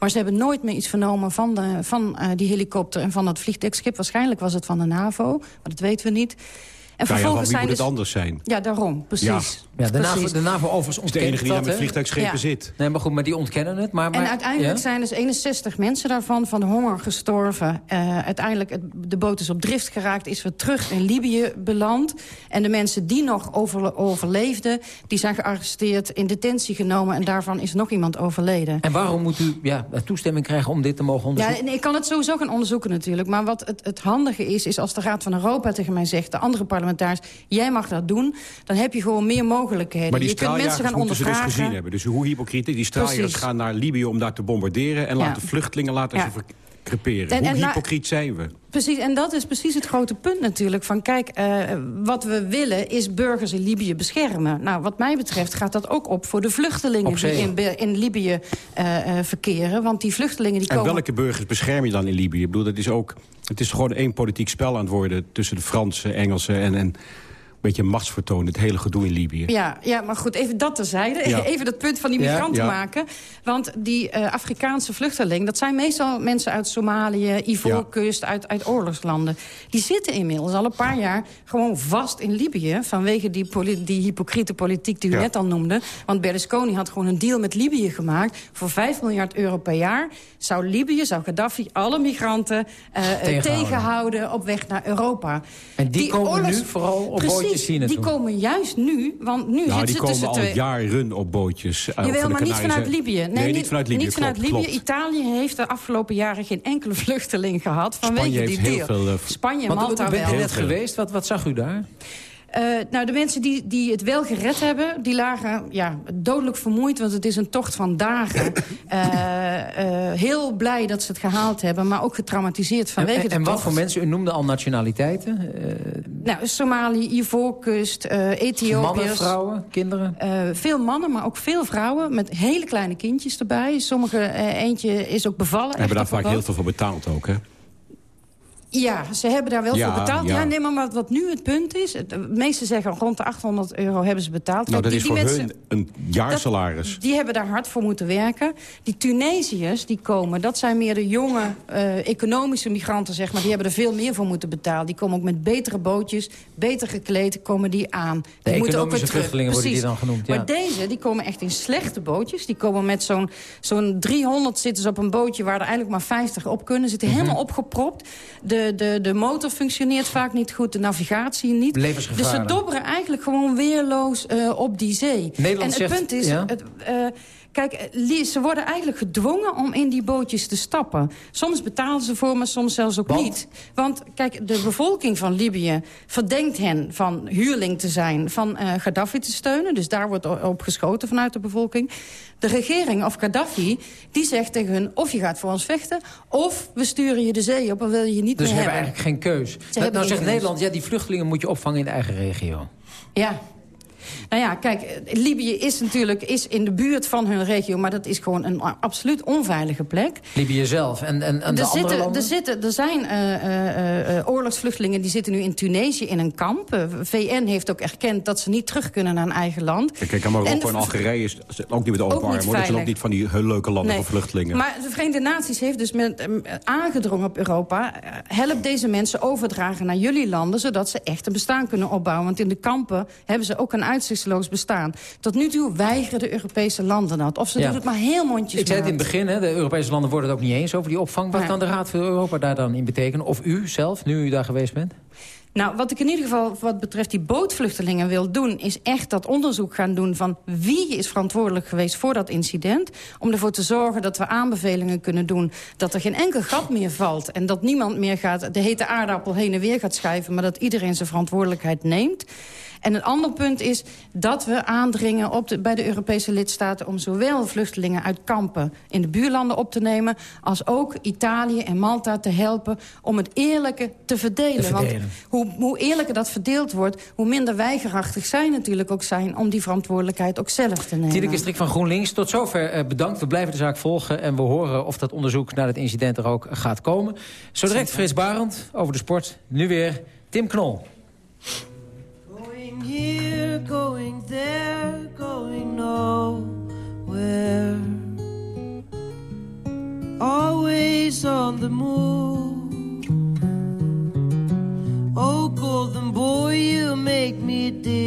Maar ze hebben nooit meer iets vernomen van, de, van eh, die helikopter en van dat vliegdekschip. Waarschijnlijk was het van de NAVO, maar dat weten we niet. En Nou ja, vervolgens wie zijn moet het dus- anders zijn? Ja, daarom, precies. Ja. Ja, de NAVO, Precies. de NAVO overigens is de enige die dat, daar met vliegtuigschepen Ja. zit. Nee, maar goed, maar die ontkennen het. Maar, maar, en uiteindelijk ja? zijn dus 61 mensen daarvan van de honger gestorven. Eh, uiteindelijk, het, de boot is op drift geraakt, is weer terug in Libië beland. En de mensen die nog over, overleefden, die zijn gearresteerd, in detentie genomen... en daarvan is nog iemand overleden. En waarom moet u ja, toestemming krijgen om dit te mogen Ja, onderzoeken? nee, ik kan het sowieso gaan onderzoeken natuurlijk. Maar wat het, het handige is, is als de Raad van Europa tegen mij zegt... de andere parlementariërs, jij mag dat doen... dan heb je gewoon meer mogelijkheden. Maar die je kunt mensen gaan ze dus gezien hebben. Dus hoe hypocriet. Die straaljagers gaan naar Libië om daar te bombarderen... en laten vluchtelingen laten ze creperen. En- Hoe en hypocriet zijn we? Precies, en dat is precies het grote punt natuurlijk. Van kijk, eh, wat we willen is burgers in Libië beschermen. Nou, wat mij betreft gaat dat ook op voor de vluchtelingen die in, in Libië eh, eh, verkeren. Want die vluchtelingen die En komen... welke burgers bescherm je dan in Libië? Ik bedoel, dat is ook, het is gewoon één politiek spel aan het worden... tussen de Fransen, Engelsen en, en beetje machtsvertoon. Het hele gedoe in Libië. Ja, ja, maar goed, even dat terzijde. Ja. Even dat punt van die migranten Ja. maken. Want die eh, Afrikaanse vluchtelingen... dat zijn meestal mensen uit Somalië, Ivoorkust, uit, uit oorlogslanden. Die zitten inmiddels al een paar jaar gewoon vast in Libië... vanwege die, die hypocriete politiek die u net al noemde. Want Berlusconi had gewoon een deal met Libië gemaakt... voor 5 miljard euro per jaar zou Libië, zou Gaddafi alle migranten eh, Tegenhouden. tegenhouden op weg naar Europa. En die komen nu vooral op Precies, bootjes hier naartoe. die komen juist nu, want nu Nou, zitten die ze komen tussen al twee... jaren op bootjes. eh, Jawel, van de maar niet vanuit Libië. Nee, niet vanuit Libië, Niet vanuit klopt, Libië. klopt. Italië heeft de afgelopen jaren geen enkele vluchteling gehad vanwege Spanje die heeft heel veel, eh, Spanje, Malta u bent wel. net geweest. Wat, wat zag u daar? Eh, nou, de mensen die, die het wel gered hebben, die lagen ja, dodelijk vermoeid. Want het is een tocht van dagen. Eh, eh, heel blij dat ze het gehaald hebben, maar ook getraumatiseerd En, vanwege en, de en wat tocht. voor mensen? U noemde al nationaliteiten. Eh, Nou, Somalië, Ivoorkust, eh Ethiopiërs. mannen, vrouwen, kinderen? Eh, veel mannen, maar ook veel vrouwen met hele kleine kindjes erbij. Sommige, eh, eentje is ook bevallen. hebben daar vaak heel veel voor betaald ook, hè? Ja, ze hebben daar wel Ja, voor betaald. ja. Ja, nee, maar wat, wat nu het punt is... Het, de meesten zeggen rond de 800 euro hebben ze betaald. Nou, Kijk, dat die- is die voor mensen- hun een jaarsalaris. die hebben daar hard voor moeten werken. Die Tunesiërs die komen, dat zijn meer de jonge eh, economische migranten, zeg maar. Die hebben er veel meer voor moeten betalen. Die komen ook met betere bootjes, beter gekleed, komen die aan. Die moeten ook economische weer terug. vluchtelingen worden die dan genoemd, ja. Maar deze, die komen echt in slechte bootjes. Die komen met zo'n zo'n 300 zitten ze op een bootje... waar er eigenlijk maar 50 op kunnen. Zitten Mhm. helemaal opgepropt. De de, de, de motor functioneert vaak niet goed, de navigatie niet. Dus ze dobberen eigenlijk gewoon weerloos eh, op die zee. Nederland en het zegt- punt is... ja? Het, eh, Kijk, eh, ze worden eigenlijk gedwongen om in die bootjes te stappen. Soms betalen ze voor, maar soms zelfs ook niet. Want kijk, de bevolking van Libië verdenkt hen van huurling te zijn... van eh, Gaddafi te steunen. Dus daar wordt op geschoten vanuit de bevolking. De regering of Gaddafi, die zegt tegen hun... of je gaat voor ons vechten, of we sturen je de zee op... en wil je je niet Dus ze meer hebben hebben. eigenlijk geen keus. Nou, hebben nou zegt. Nederland, ja, die vluchtelingen moet je opvangen in de eigen regio. Ja. Nou ja, kijk, Libië is natuurlijk is in de buurt van hun regio... maar dat is gewoon een absoluut onveilige plek. Libië zelf en, en, en de er, andere zitten, landen? er, zitten, er zijn eh, eh, eh, oorlogsvluchtelingen die zitten nu in Tunesië in een kamp. VN heeft ook erkend dat ze niet terug kunnen naar hun eigen land. Kijk, kijk, Marokko En de- en Algerije is ook niet met niet hoor. Dat zijn ook niet van die heel leuke landen Nee. voor vluchtelingen. Maar de Verenigde Naties heeft dus met, aangedrongen op Europa... help deze mensen overdragen naar jullie landen... zodat ze echt een bestaan kunnen opbouwen. Want in de kampen hebben ze ook een uitzichtsloos bestaan. Tot nu toe weigeren de Europese landen dat. Of ze Ja. doen het maar heel mondjes Ik zei het in het begin, hè, de Europese landen worden het ook niet eens over die opvang. Wat Ja. kan de Raad voor Europa daar dan in betekenen? Of u zelf, nu u daar geweest bent? Nou, wat ik in ieder geval wat betreft die bootvluchtelingen wil doen... is echt dat onderzoek gaan doen van wie is verantwoordelijk geweest voor dat incident. Om ervoor te zorgen dat we aanbevelingen kunnen doen... dat er geen enkel gat meer valt. En dat niemand meer gaat de hete aardappel heen en weer gaat schuiven... maar dat iedereen zijn verantwoordelijkheid neemt. En een ander punt is dat we aandringen op de, bij de Europese lidstaten... om zowel vluchtelingen uit kampen in de buurlanden op te nemen... als ook Italië en Malta te helpen om het eerlijke te verdelen. Te verdelen. Want hoe, hoe eerlijker dat verdeeld wordt... hoe minder weigerachtig zij natuurlijk ook zijn... om die verantwoordelijkheid ook zelf te nemen. Tineke Strik van GroenLinks, tot zover eh, bedankt. We blijven de zaak volgen en we horen of dat onderzoek naar het incident er ook gaat komen. Zo direct Frits Barend over de sport. Nu weer Tim Knol. Here, going there, going nowhere. Always on the move. Oh, golden boy, you make me dizzy.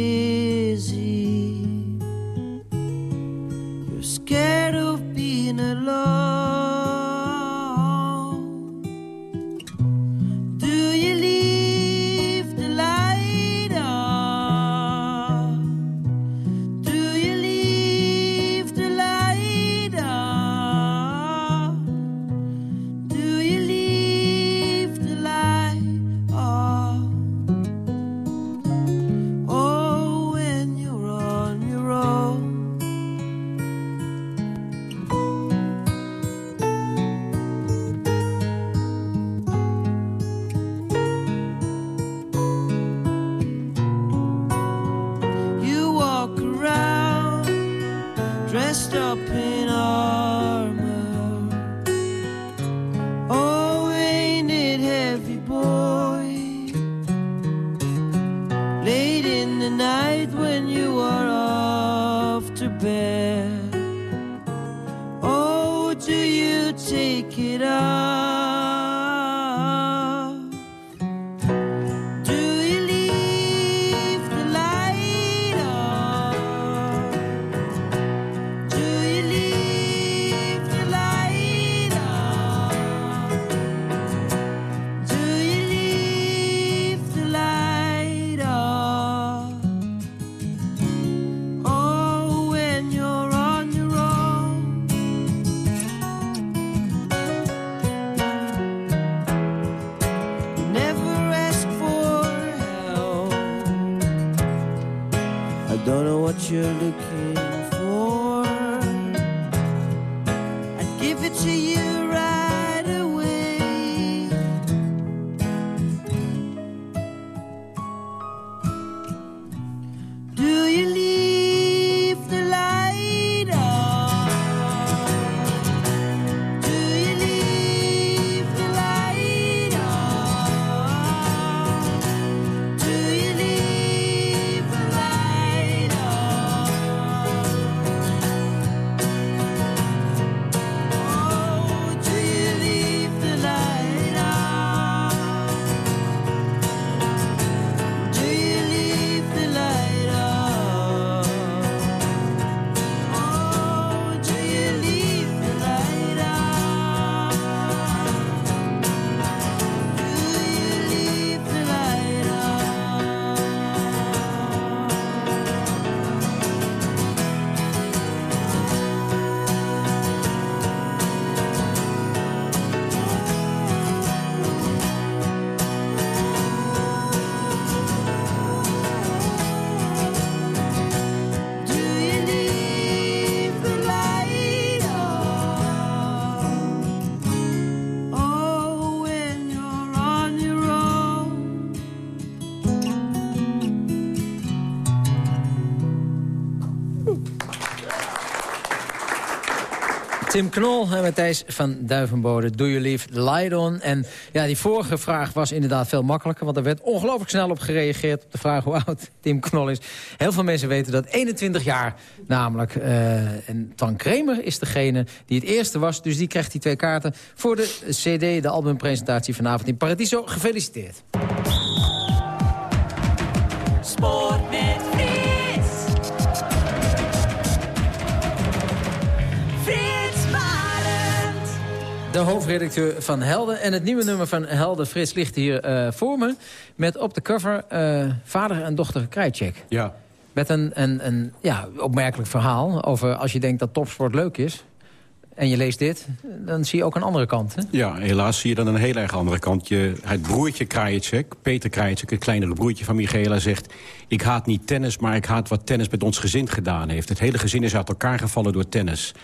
Tim Knol en Matthijs van Duivenbode. Do you leave light on? En ja, die vorige vraag was inderdaad veel makkelijker... want er werd ongelooflijk snel op gereageerd op de vraag hoe oud Tim Knol is. Heel veel mensen weten dat 21 jaar namelijk. Uh, en Tan Kramer is degene die het eerste was. Dus die krijgt die twee kaarten voor de cd, de albumpresentatie vanavond in Paradiso. Gefeliciteerd. Sport De hoofdredacteur van Helden. En het nieuwe nummer van Helden, Frits, ligt hier uh, voor me. Met op de cover uh, vader en dochter Krijtcheck. Ja. Met een, een, een ja, opmerkelijk verhaal over als je denkt dat topsport leuk is en je leest dit, dan zie je ook een andere kant. Hè? Ja, helaas zie je dan een heel erg andere kant. Je, het broertje Krajicek, Peter Krajicek, het kleinere broertje van Michaela, zegt... ik haat niet tennis, maar ik haat wat tennis met ons gezin gedaan heeft. Het hele gezin is uit elkaar gevallen door tennis.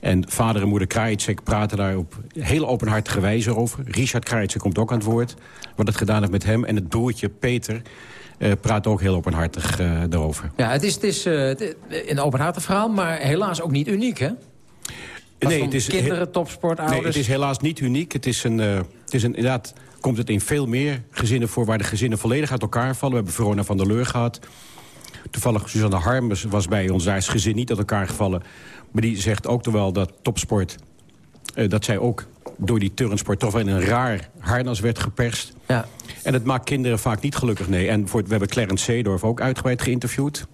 En vader en moeder Krajicek praten daar op heel openhartige wijze over. Richard Krajicek komt ook aan het woord, wat het gedaan heeft met hem. En het broertje Peter... Uh, praat ook heel openhartig uh, daarover. Ja, het is, het is uh, een openhartig verhaal, maar helaas ook niet uniek, hè? Nee, het is kinderen, topsportouders? Nee, het is helaas niet uniek. Het is een, uh, het is een, inderdaad komt het in veel meer gezinnen voor... waar de gezinnen volledig uit elkaar vallen. We hebben Verona van der Leur gehad. Toevallig Suzanne Harms was bij ons. Daar is gezin niet uit elkaar gevallen. Maar die zegt ook toch wel dat topsport... Uh, dat zij ook door die turnsport toch wel in een raar harnas werd geperst. Ja. En het maakt kinderen vaak niet gelukkig, nee. En voor, we hebben Clarence Seedorf ook uitgebreid geïnterviewd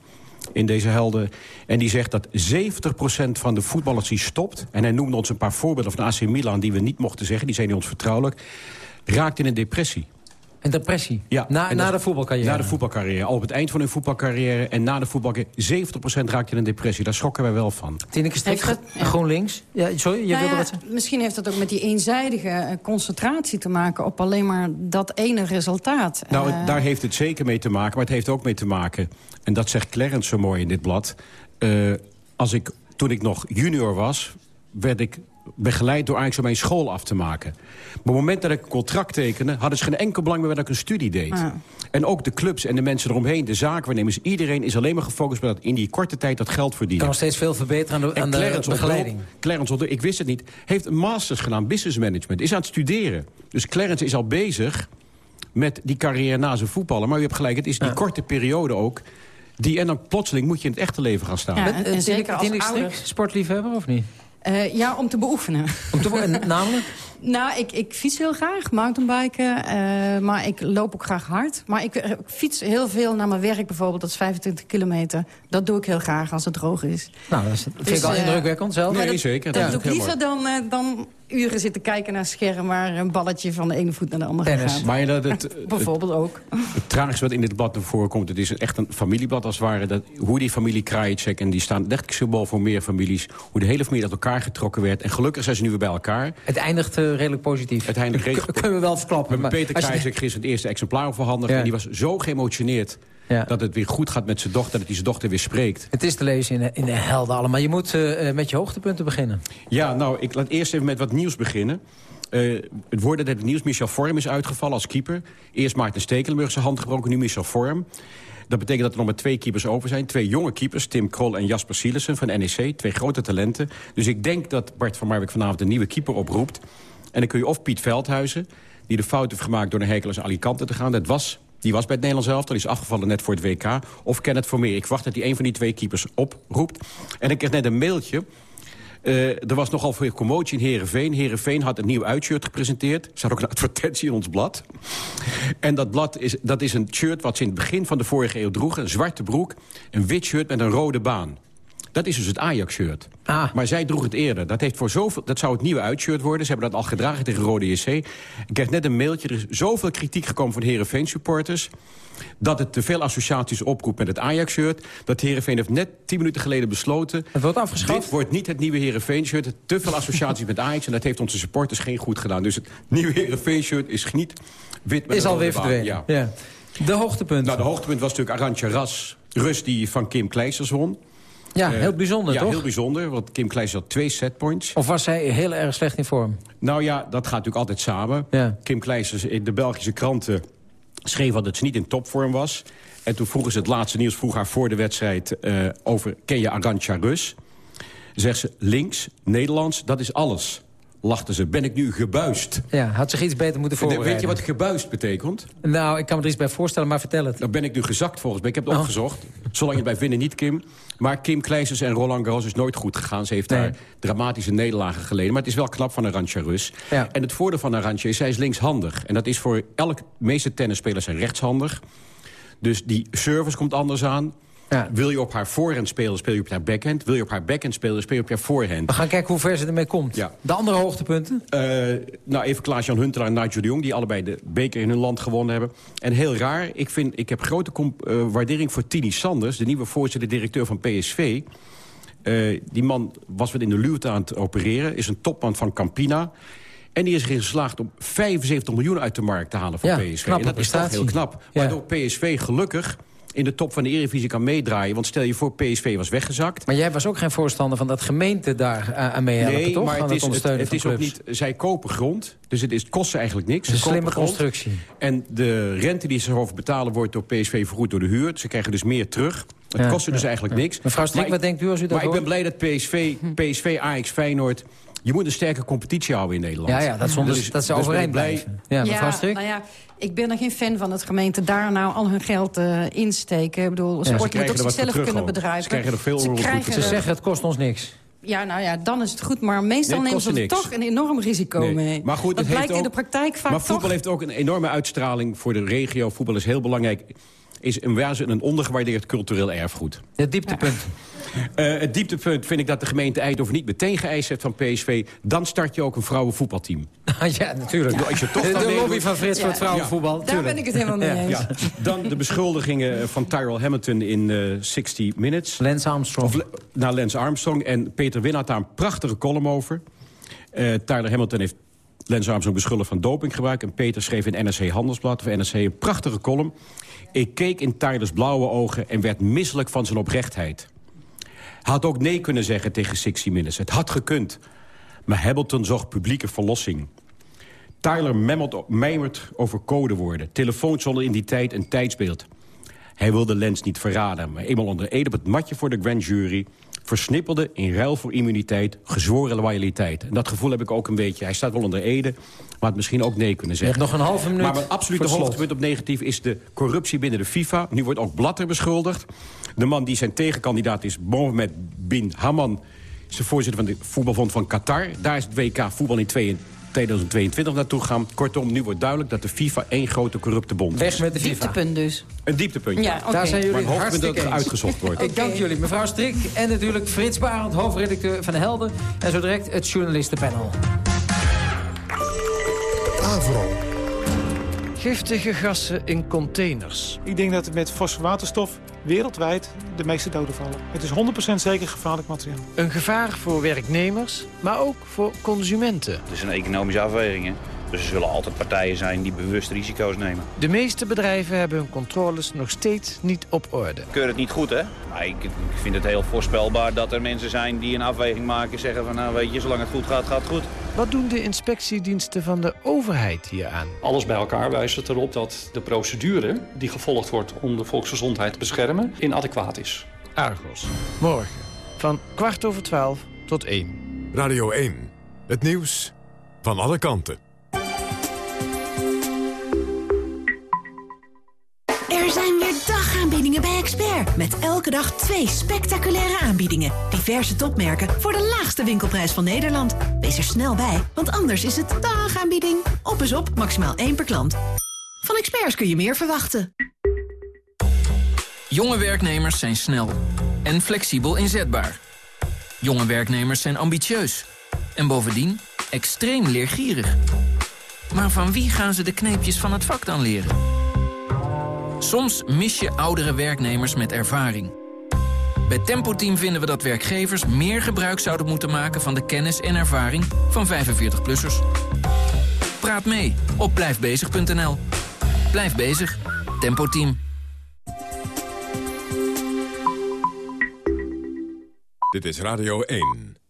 in deze helden. En die zegt dat 70% van de voetballers die stopt... en hij noemde ons een paar voorbeelden van AC Milan... die we niet mochten zeggen, die zijn niet ons vertrouwelijk... raakt in een depressie. Een depressie? Ja. Na, na de voetbalcarrière? Na de voetbalcarrière. Al op het eind van hun voetbalcarrière en na de voetbalcarrière... 70% raakt in een depressie. Daar schokken wij wel van. Tineke Strik, ja. GroenLinks? Ja, sorry, je nou wilde ja, wat zeggen? Misschien heeft dat ook met die eenzijdige concentratie te maken... op alleen maar dat ene resultaat. Nou, uh, daar heeft het zeker mee te maken. Maar het heeft ook mee te maken... en dat zegt Clarence zo mooi in dit blad... Uh, als ik, toen ik nog junior was, werd ik begeleid door Ajax om mijn school af te maken. Maar op het moment dat ik een contract tekende... hadden ze geen enkel belang meer dat ik een studie deed. Ah. En ook de clubs en de mensen eromheen, de zaakwaarnemers... iedereen is alleen maar gefocust op dat in die korte tijd dat geld verdienen. kan nog steeds veel verbeteren aan de, aan de Clarence begeleiding. Clarence ik wist het niet, heeft een masters gedaan, business management. Is aan het studeren. Dus Clarence is al bezig met die carrière na zijn voetballen. Maar u hebt gelijk, het is die Ja. korte periode ook... Die, en dan plotseling moet je in het echte leven gaan staan. Ja, en- eh, en zeker als ouders. sportliefhebber of niet? Eh, ja, om te beoefenen. Om te, en namelijk? Nou, ik, ik fiets heel graag, mountainbiken. eh, maar ik loop ook graag hard. Maar ik, eh, ik fiets heel veel naar mijn werk bijvoorbeeld. Dat is 25 kilometer. Dat doe ik heel graag als het droog is. Nou, dat, is, dat vind Dus, ik al eh, indrukwekkend zelf. Nee, dat- zeker. Dat doe ik liever dan, eh, dan uren zitten kijken naar een scherm... waar een balletje van de ene voet naar de andere Tennis. gaat. Maar dat, het, het, Bijvoorbeeld ook. het tragische wat in dit blad naar voren komt... het is echt een familieblad als het ware. Dat, hoe die familie Krajicek, en die staan echt symbool voor meer families... hoe de hele familie uit elkaar getrokken werd. En gelukkig zijn ze nu weer bij elkaar. Het eindigt redelijk positief. Redelijk- kunnen we wel We verklappen. maar Peter je- Krajicek gisteren het eerste exemplaar overhandigd... En die was zo geëmotioneerd Ja. dat het weer goed gaat met zijn dochter... dat hij zijn dochter weer spreekt. Het is te lezen in, de- in de helden allemaal. Je moet eh, eh, met je hoogtepunten beginnen. Ja, nou, ik laat eerst even met wat nieuws beginnen. Eh, het woord dat het nieuws, Michel Vorm is uitgevallen als keeper. Eerst Maarten Stekelenburg zijn hand gebroken, nu Michel Vorm. Dat betekent dat er nog maar twee keepers over zijn. Twee jonge keepers, Tim Krol en Jasper Sielissen van NEC. Twee grote talenten. Dus ik denk dat Bart van Marwijk vanavond een nieuwe keeper oproept. En dan kun je of Piet Veldhuizen, die de fout heeft gemaakt... door naar Hercules Alicante te gaan. Dat was, die was bij het Nederlands elftal, die is afgevallen net voor het WK. Of Kenneth Vermeer. Ik wacht dat hij een van die twee keepers oproept. En ik kreeg net een mailtje uh, er was nogal veel commotie in Heerenveen. Heerenveen had een nieuw uitshirt gepresenteerd. Er staat ook een advertentie in ons blad. En dat blad is, dat is een shirt wat ze in het begin van de vorige eeuw droegen. Een zwarte broek, een wit shirt met een rode baan. Dat is dus het Ajax-shirt. Ah. Maar zij droeg het eerder. Dat, heeft voor zoveel, dat zou het nieuwe uitshirt worden. Ze hebben dat al gedragen tegen Rode JC. Ik kreeg net een mailtje. Er is zoveel kritiek gekomen van Heerenveen-supporters... dat het te veel associaties oproept met het Ajax-shirt. Dat Heerenveen heeft net tien minuten geleden besloten... Het wordt afgeschaft. Dit wordt niet het nieuwe Heerenveen-shirt. Te veel associaties met Ajax. En dat heeft onze supporters geen goed gedaan. Dus het nieuwe Heerenveen-shirt is niet wit met Is alweer verdwenen. Ja. Ja. De hoogtepunt. Nou, de hoogtepunt was natuurlijk Arantja Ras. Rus die van Kim Kleisters won. Ja, Eh, heel bijzonder, ja, toch? heel bijzonder, want Kim Kleisters had twee setpoints. Of was zij heel erg slecht in vorm? Nou ja, dat gaat natuurlijk altijd samen. Ja. Kim Kleisters in de Belgische kranten schreef dat ze niet in topvorm was. En toen vroegen ze het laatste nieuws vroeg haar voor de wedstrijd... Uh, over ken je Arantja Rus? Zegt ze, links, Nederlands, dat is alles. Lachten ze, ben ik nu gebuist? Ja, had zich iets beter moeten voorbereiden. Weet je wat gebuist betekent? Nou, ik kan me er iets bij voorstellen, maar vertel het. Dan ben ik nu gezakt volgens mij. Ik heb het Oh. opgezocht. Zolang je het bij vinden niet, Kim. Maar Kim Kleisters en Roland Garros is nooit goed gegaan. Ze heeft daar dramatische nederlagen geleden. Maar het is wel knap van Arantxa Rus. Ja. En het voordeel van Arantxa is, zij is linkshandig. En dat is voor elk... Meeste tennisspelers zijn rechtshandig. Dus die service komt anders aan. Wil je op haar voorhand spelen, speel je op haar backhand. Wil je op haar backhand spelen, speel je op haar voorhand. We gaan kijken hoe ver ze ermee komt. Ja. De andere hoogtepunten? Eh, nou, even Klaas-Jan Huntelaar en Nigel de Jong... die allebei de beker in hun land gewonnen hebben. En heel raar, ik, vind, ik heb grote eh, waardering voor Tini Sanders... de nieuwe voorzitter-directeur van PSV. Eh, die man was wat in de luwte aan het opereren. Is een topman van Campina. En die is erin geslaagd om 75 miljoen uit de markt te halen voor Ja, PSV. En dat is toch prestatie. heel knap. Ja. Waardoor PSV gelukkig in de top van de Eredivisie kan meedraaien. Want stel je voor, PSV was weggezakt. Maar jij was ook geen voorstander van dat gemeente daar eh, aan meehelpen, Nee, toch? maar het is, het, het is ook niet... Zij kopen grond, dus het, is, het kost ze eigenlijk niks. Een slimme grond. constructie. En de rente die ze erover betalen wordt door PSV vergoed door de huur. Ze krijgen dus meer terug. Het Ja, kost ze dus ja, eigenlijk ja. niks. Mevrouw Strik, wat denkt u als u dat Maar ik ben blij dat PSV, PSV, Ajax, Feyenoord... Je moet een sterke competitie houden in Nederland. Ja, ja, dat, zonder, Dus- dat ze dus overeind blijven. Ja, nou ja, ik ben er geen fan van dat gemeenten daar nou al hun geld eh, insteken. Ik bedoel, Ja, sport ze moet ook zichzelf terug kunnen bedrijven. Ze krijgen er veel krijgen Ze er- zeggen het kost ons niks. Ja, nou ja, dan is het goed. Maar meestal Nee, nemen ze er niks. toch een enorm risico Nee. mee. Maar goed, dat het blijkt in de praktijk vaak Maar voetbal toch. heeft ook een enorme uitstraling voor de regio. Voetbal is heel belangrijk. Is een een ondergewaardeerd cultureel erfgoed. Het dieptepunt. Eh, het dieptepunt vind ik dat de gemeente Eindhoven niet meteen geëist heeft van PSV. Dan start je ook een vrouwenvoetbalteam. ja, natuurlijk. Nou, als je toch de de lobby van Frits voor het Ja. vrouwenvoetbal. Daar tuurlijk. ben ik het helemaal mee eens. Ja, dan de beschuldigingen van Tyrell Hamilton in eh 60 Minutes. Lance Armstrong. Of, naar Lance Armstrong. En Peter Win had daar een prachtige column over. Eh Tyler Hamilton heeft Lance Armstrong beschuldigd van dopinggebruik. En Peter schreef in NRC Handelsblad, of NRC, een prachtige column. Ik keek in Tylers blauwe ogen en werd misselijk van zijn oprechtheid. Had ook nee kunnen zeggen tegen 60 Minutes. Het had gekund. Maar Hamilton zocht publieke verlossing. Tyler mijmert over codewoorden. Telefoons zonder in die tijd een tijdsbeeld. Hij wilde Lens niet verraden, maar eenmaal onder ede op het matje voor de grand jury... versnippelde in ruil voor immuniteit gezworen loyaliteit. En dat gevoel heb ik ook een beetje. Hij staat wel onder ede, maar had misschien ook nee kunnen zeggen. nog een halve minuut Maar mijn absolute hoogtepunt op negatief is de corruptie binnen de FIFA. Nu wordt ook Blatter beschuldigd. De man die zijn tegenkandidaat is, Mohamed bin Hamman... is de voorzitter van de voetbalbond van Qatar. Daar is het WK voetbal in 2022 naartoe gegaan. Kortom, nu wordt duidelijk dat de FIFA één grote corrupte bond is. Weg met de FIFA. Dieptepunt dus. Een dieptepuntje. Ja. Daar zijn jullie Maar hoogtepunt dat het uitgezocht wordt. Ik dank jullie, mevrouw Strik en natuurlijk Frits Barend, hoofdredacteur van Helden. En zo direct het journalistenpanel. Avro. Giftige gassen in containers. Ik denk dat het met fosforwaterstof wereldwijd de meeste doden vallen. Het is 100% zeker gevaarlijk materiaal. Een gevaar voor werknemers, maar ook voor consumenten. Het is een economische afweging. Hè? Dus er zullen altijd partijen zijn die bewust risico's nemen. De meeste bedrijven hebben hun controles nog steeds niet op orde. Ik keur het niet goed, hè? Maar ik, ik vind het heel voorspelbaar dat er mensen zijn die een afweging maken... en zeggen van, nou weet je, zolang het goed gaat, gaat het goed. Wat doen de inspectiediensten van de overheid hieraan? Alles bij elkaar wijst het erop dat de procedure die gevolgd wordt om de volksgezondheid te beschermen inadequaat is. Argos. Morgen van kwart over twaalf tot één. Radio 1. Het nieuws van alle kanten. Dagaanbiedingen bij Expert. Met elke dag twee spectaculaire aanbiedingen. Diverse topmerken voor de laagste winkelprijs van Nederland. Wees er snel bij, want anders is het dagaanbieding. Op is op, maximaal één per klant. Van Experts kun je meer verwachten. Jonge werknemers zijn snel en flexibel inzetbaar. Jonge werknemers zijn ambitieus en bovendien extreem leergierig. Maar van wie gaan ze de kneepjes van het vak dan leren? Soms mis je oudere werknemers met ervaring. Bij Tempo Team vinden we dat werkgevers meer gebruik zouden moeten maken... van de kennis en ervaring van 45-plussers. Praat mee op blijfbezig.nl. Blijf bezig. Tempo Team. Dit is Radio 1.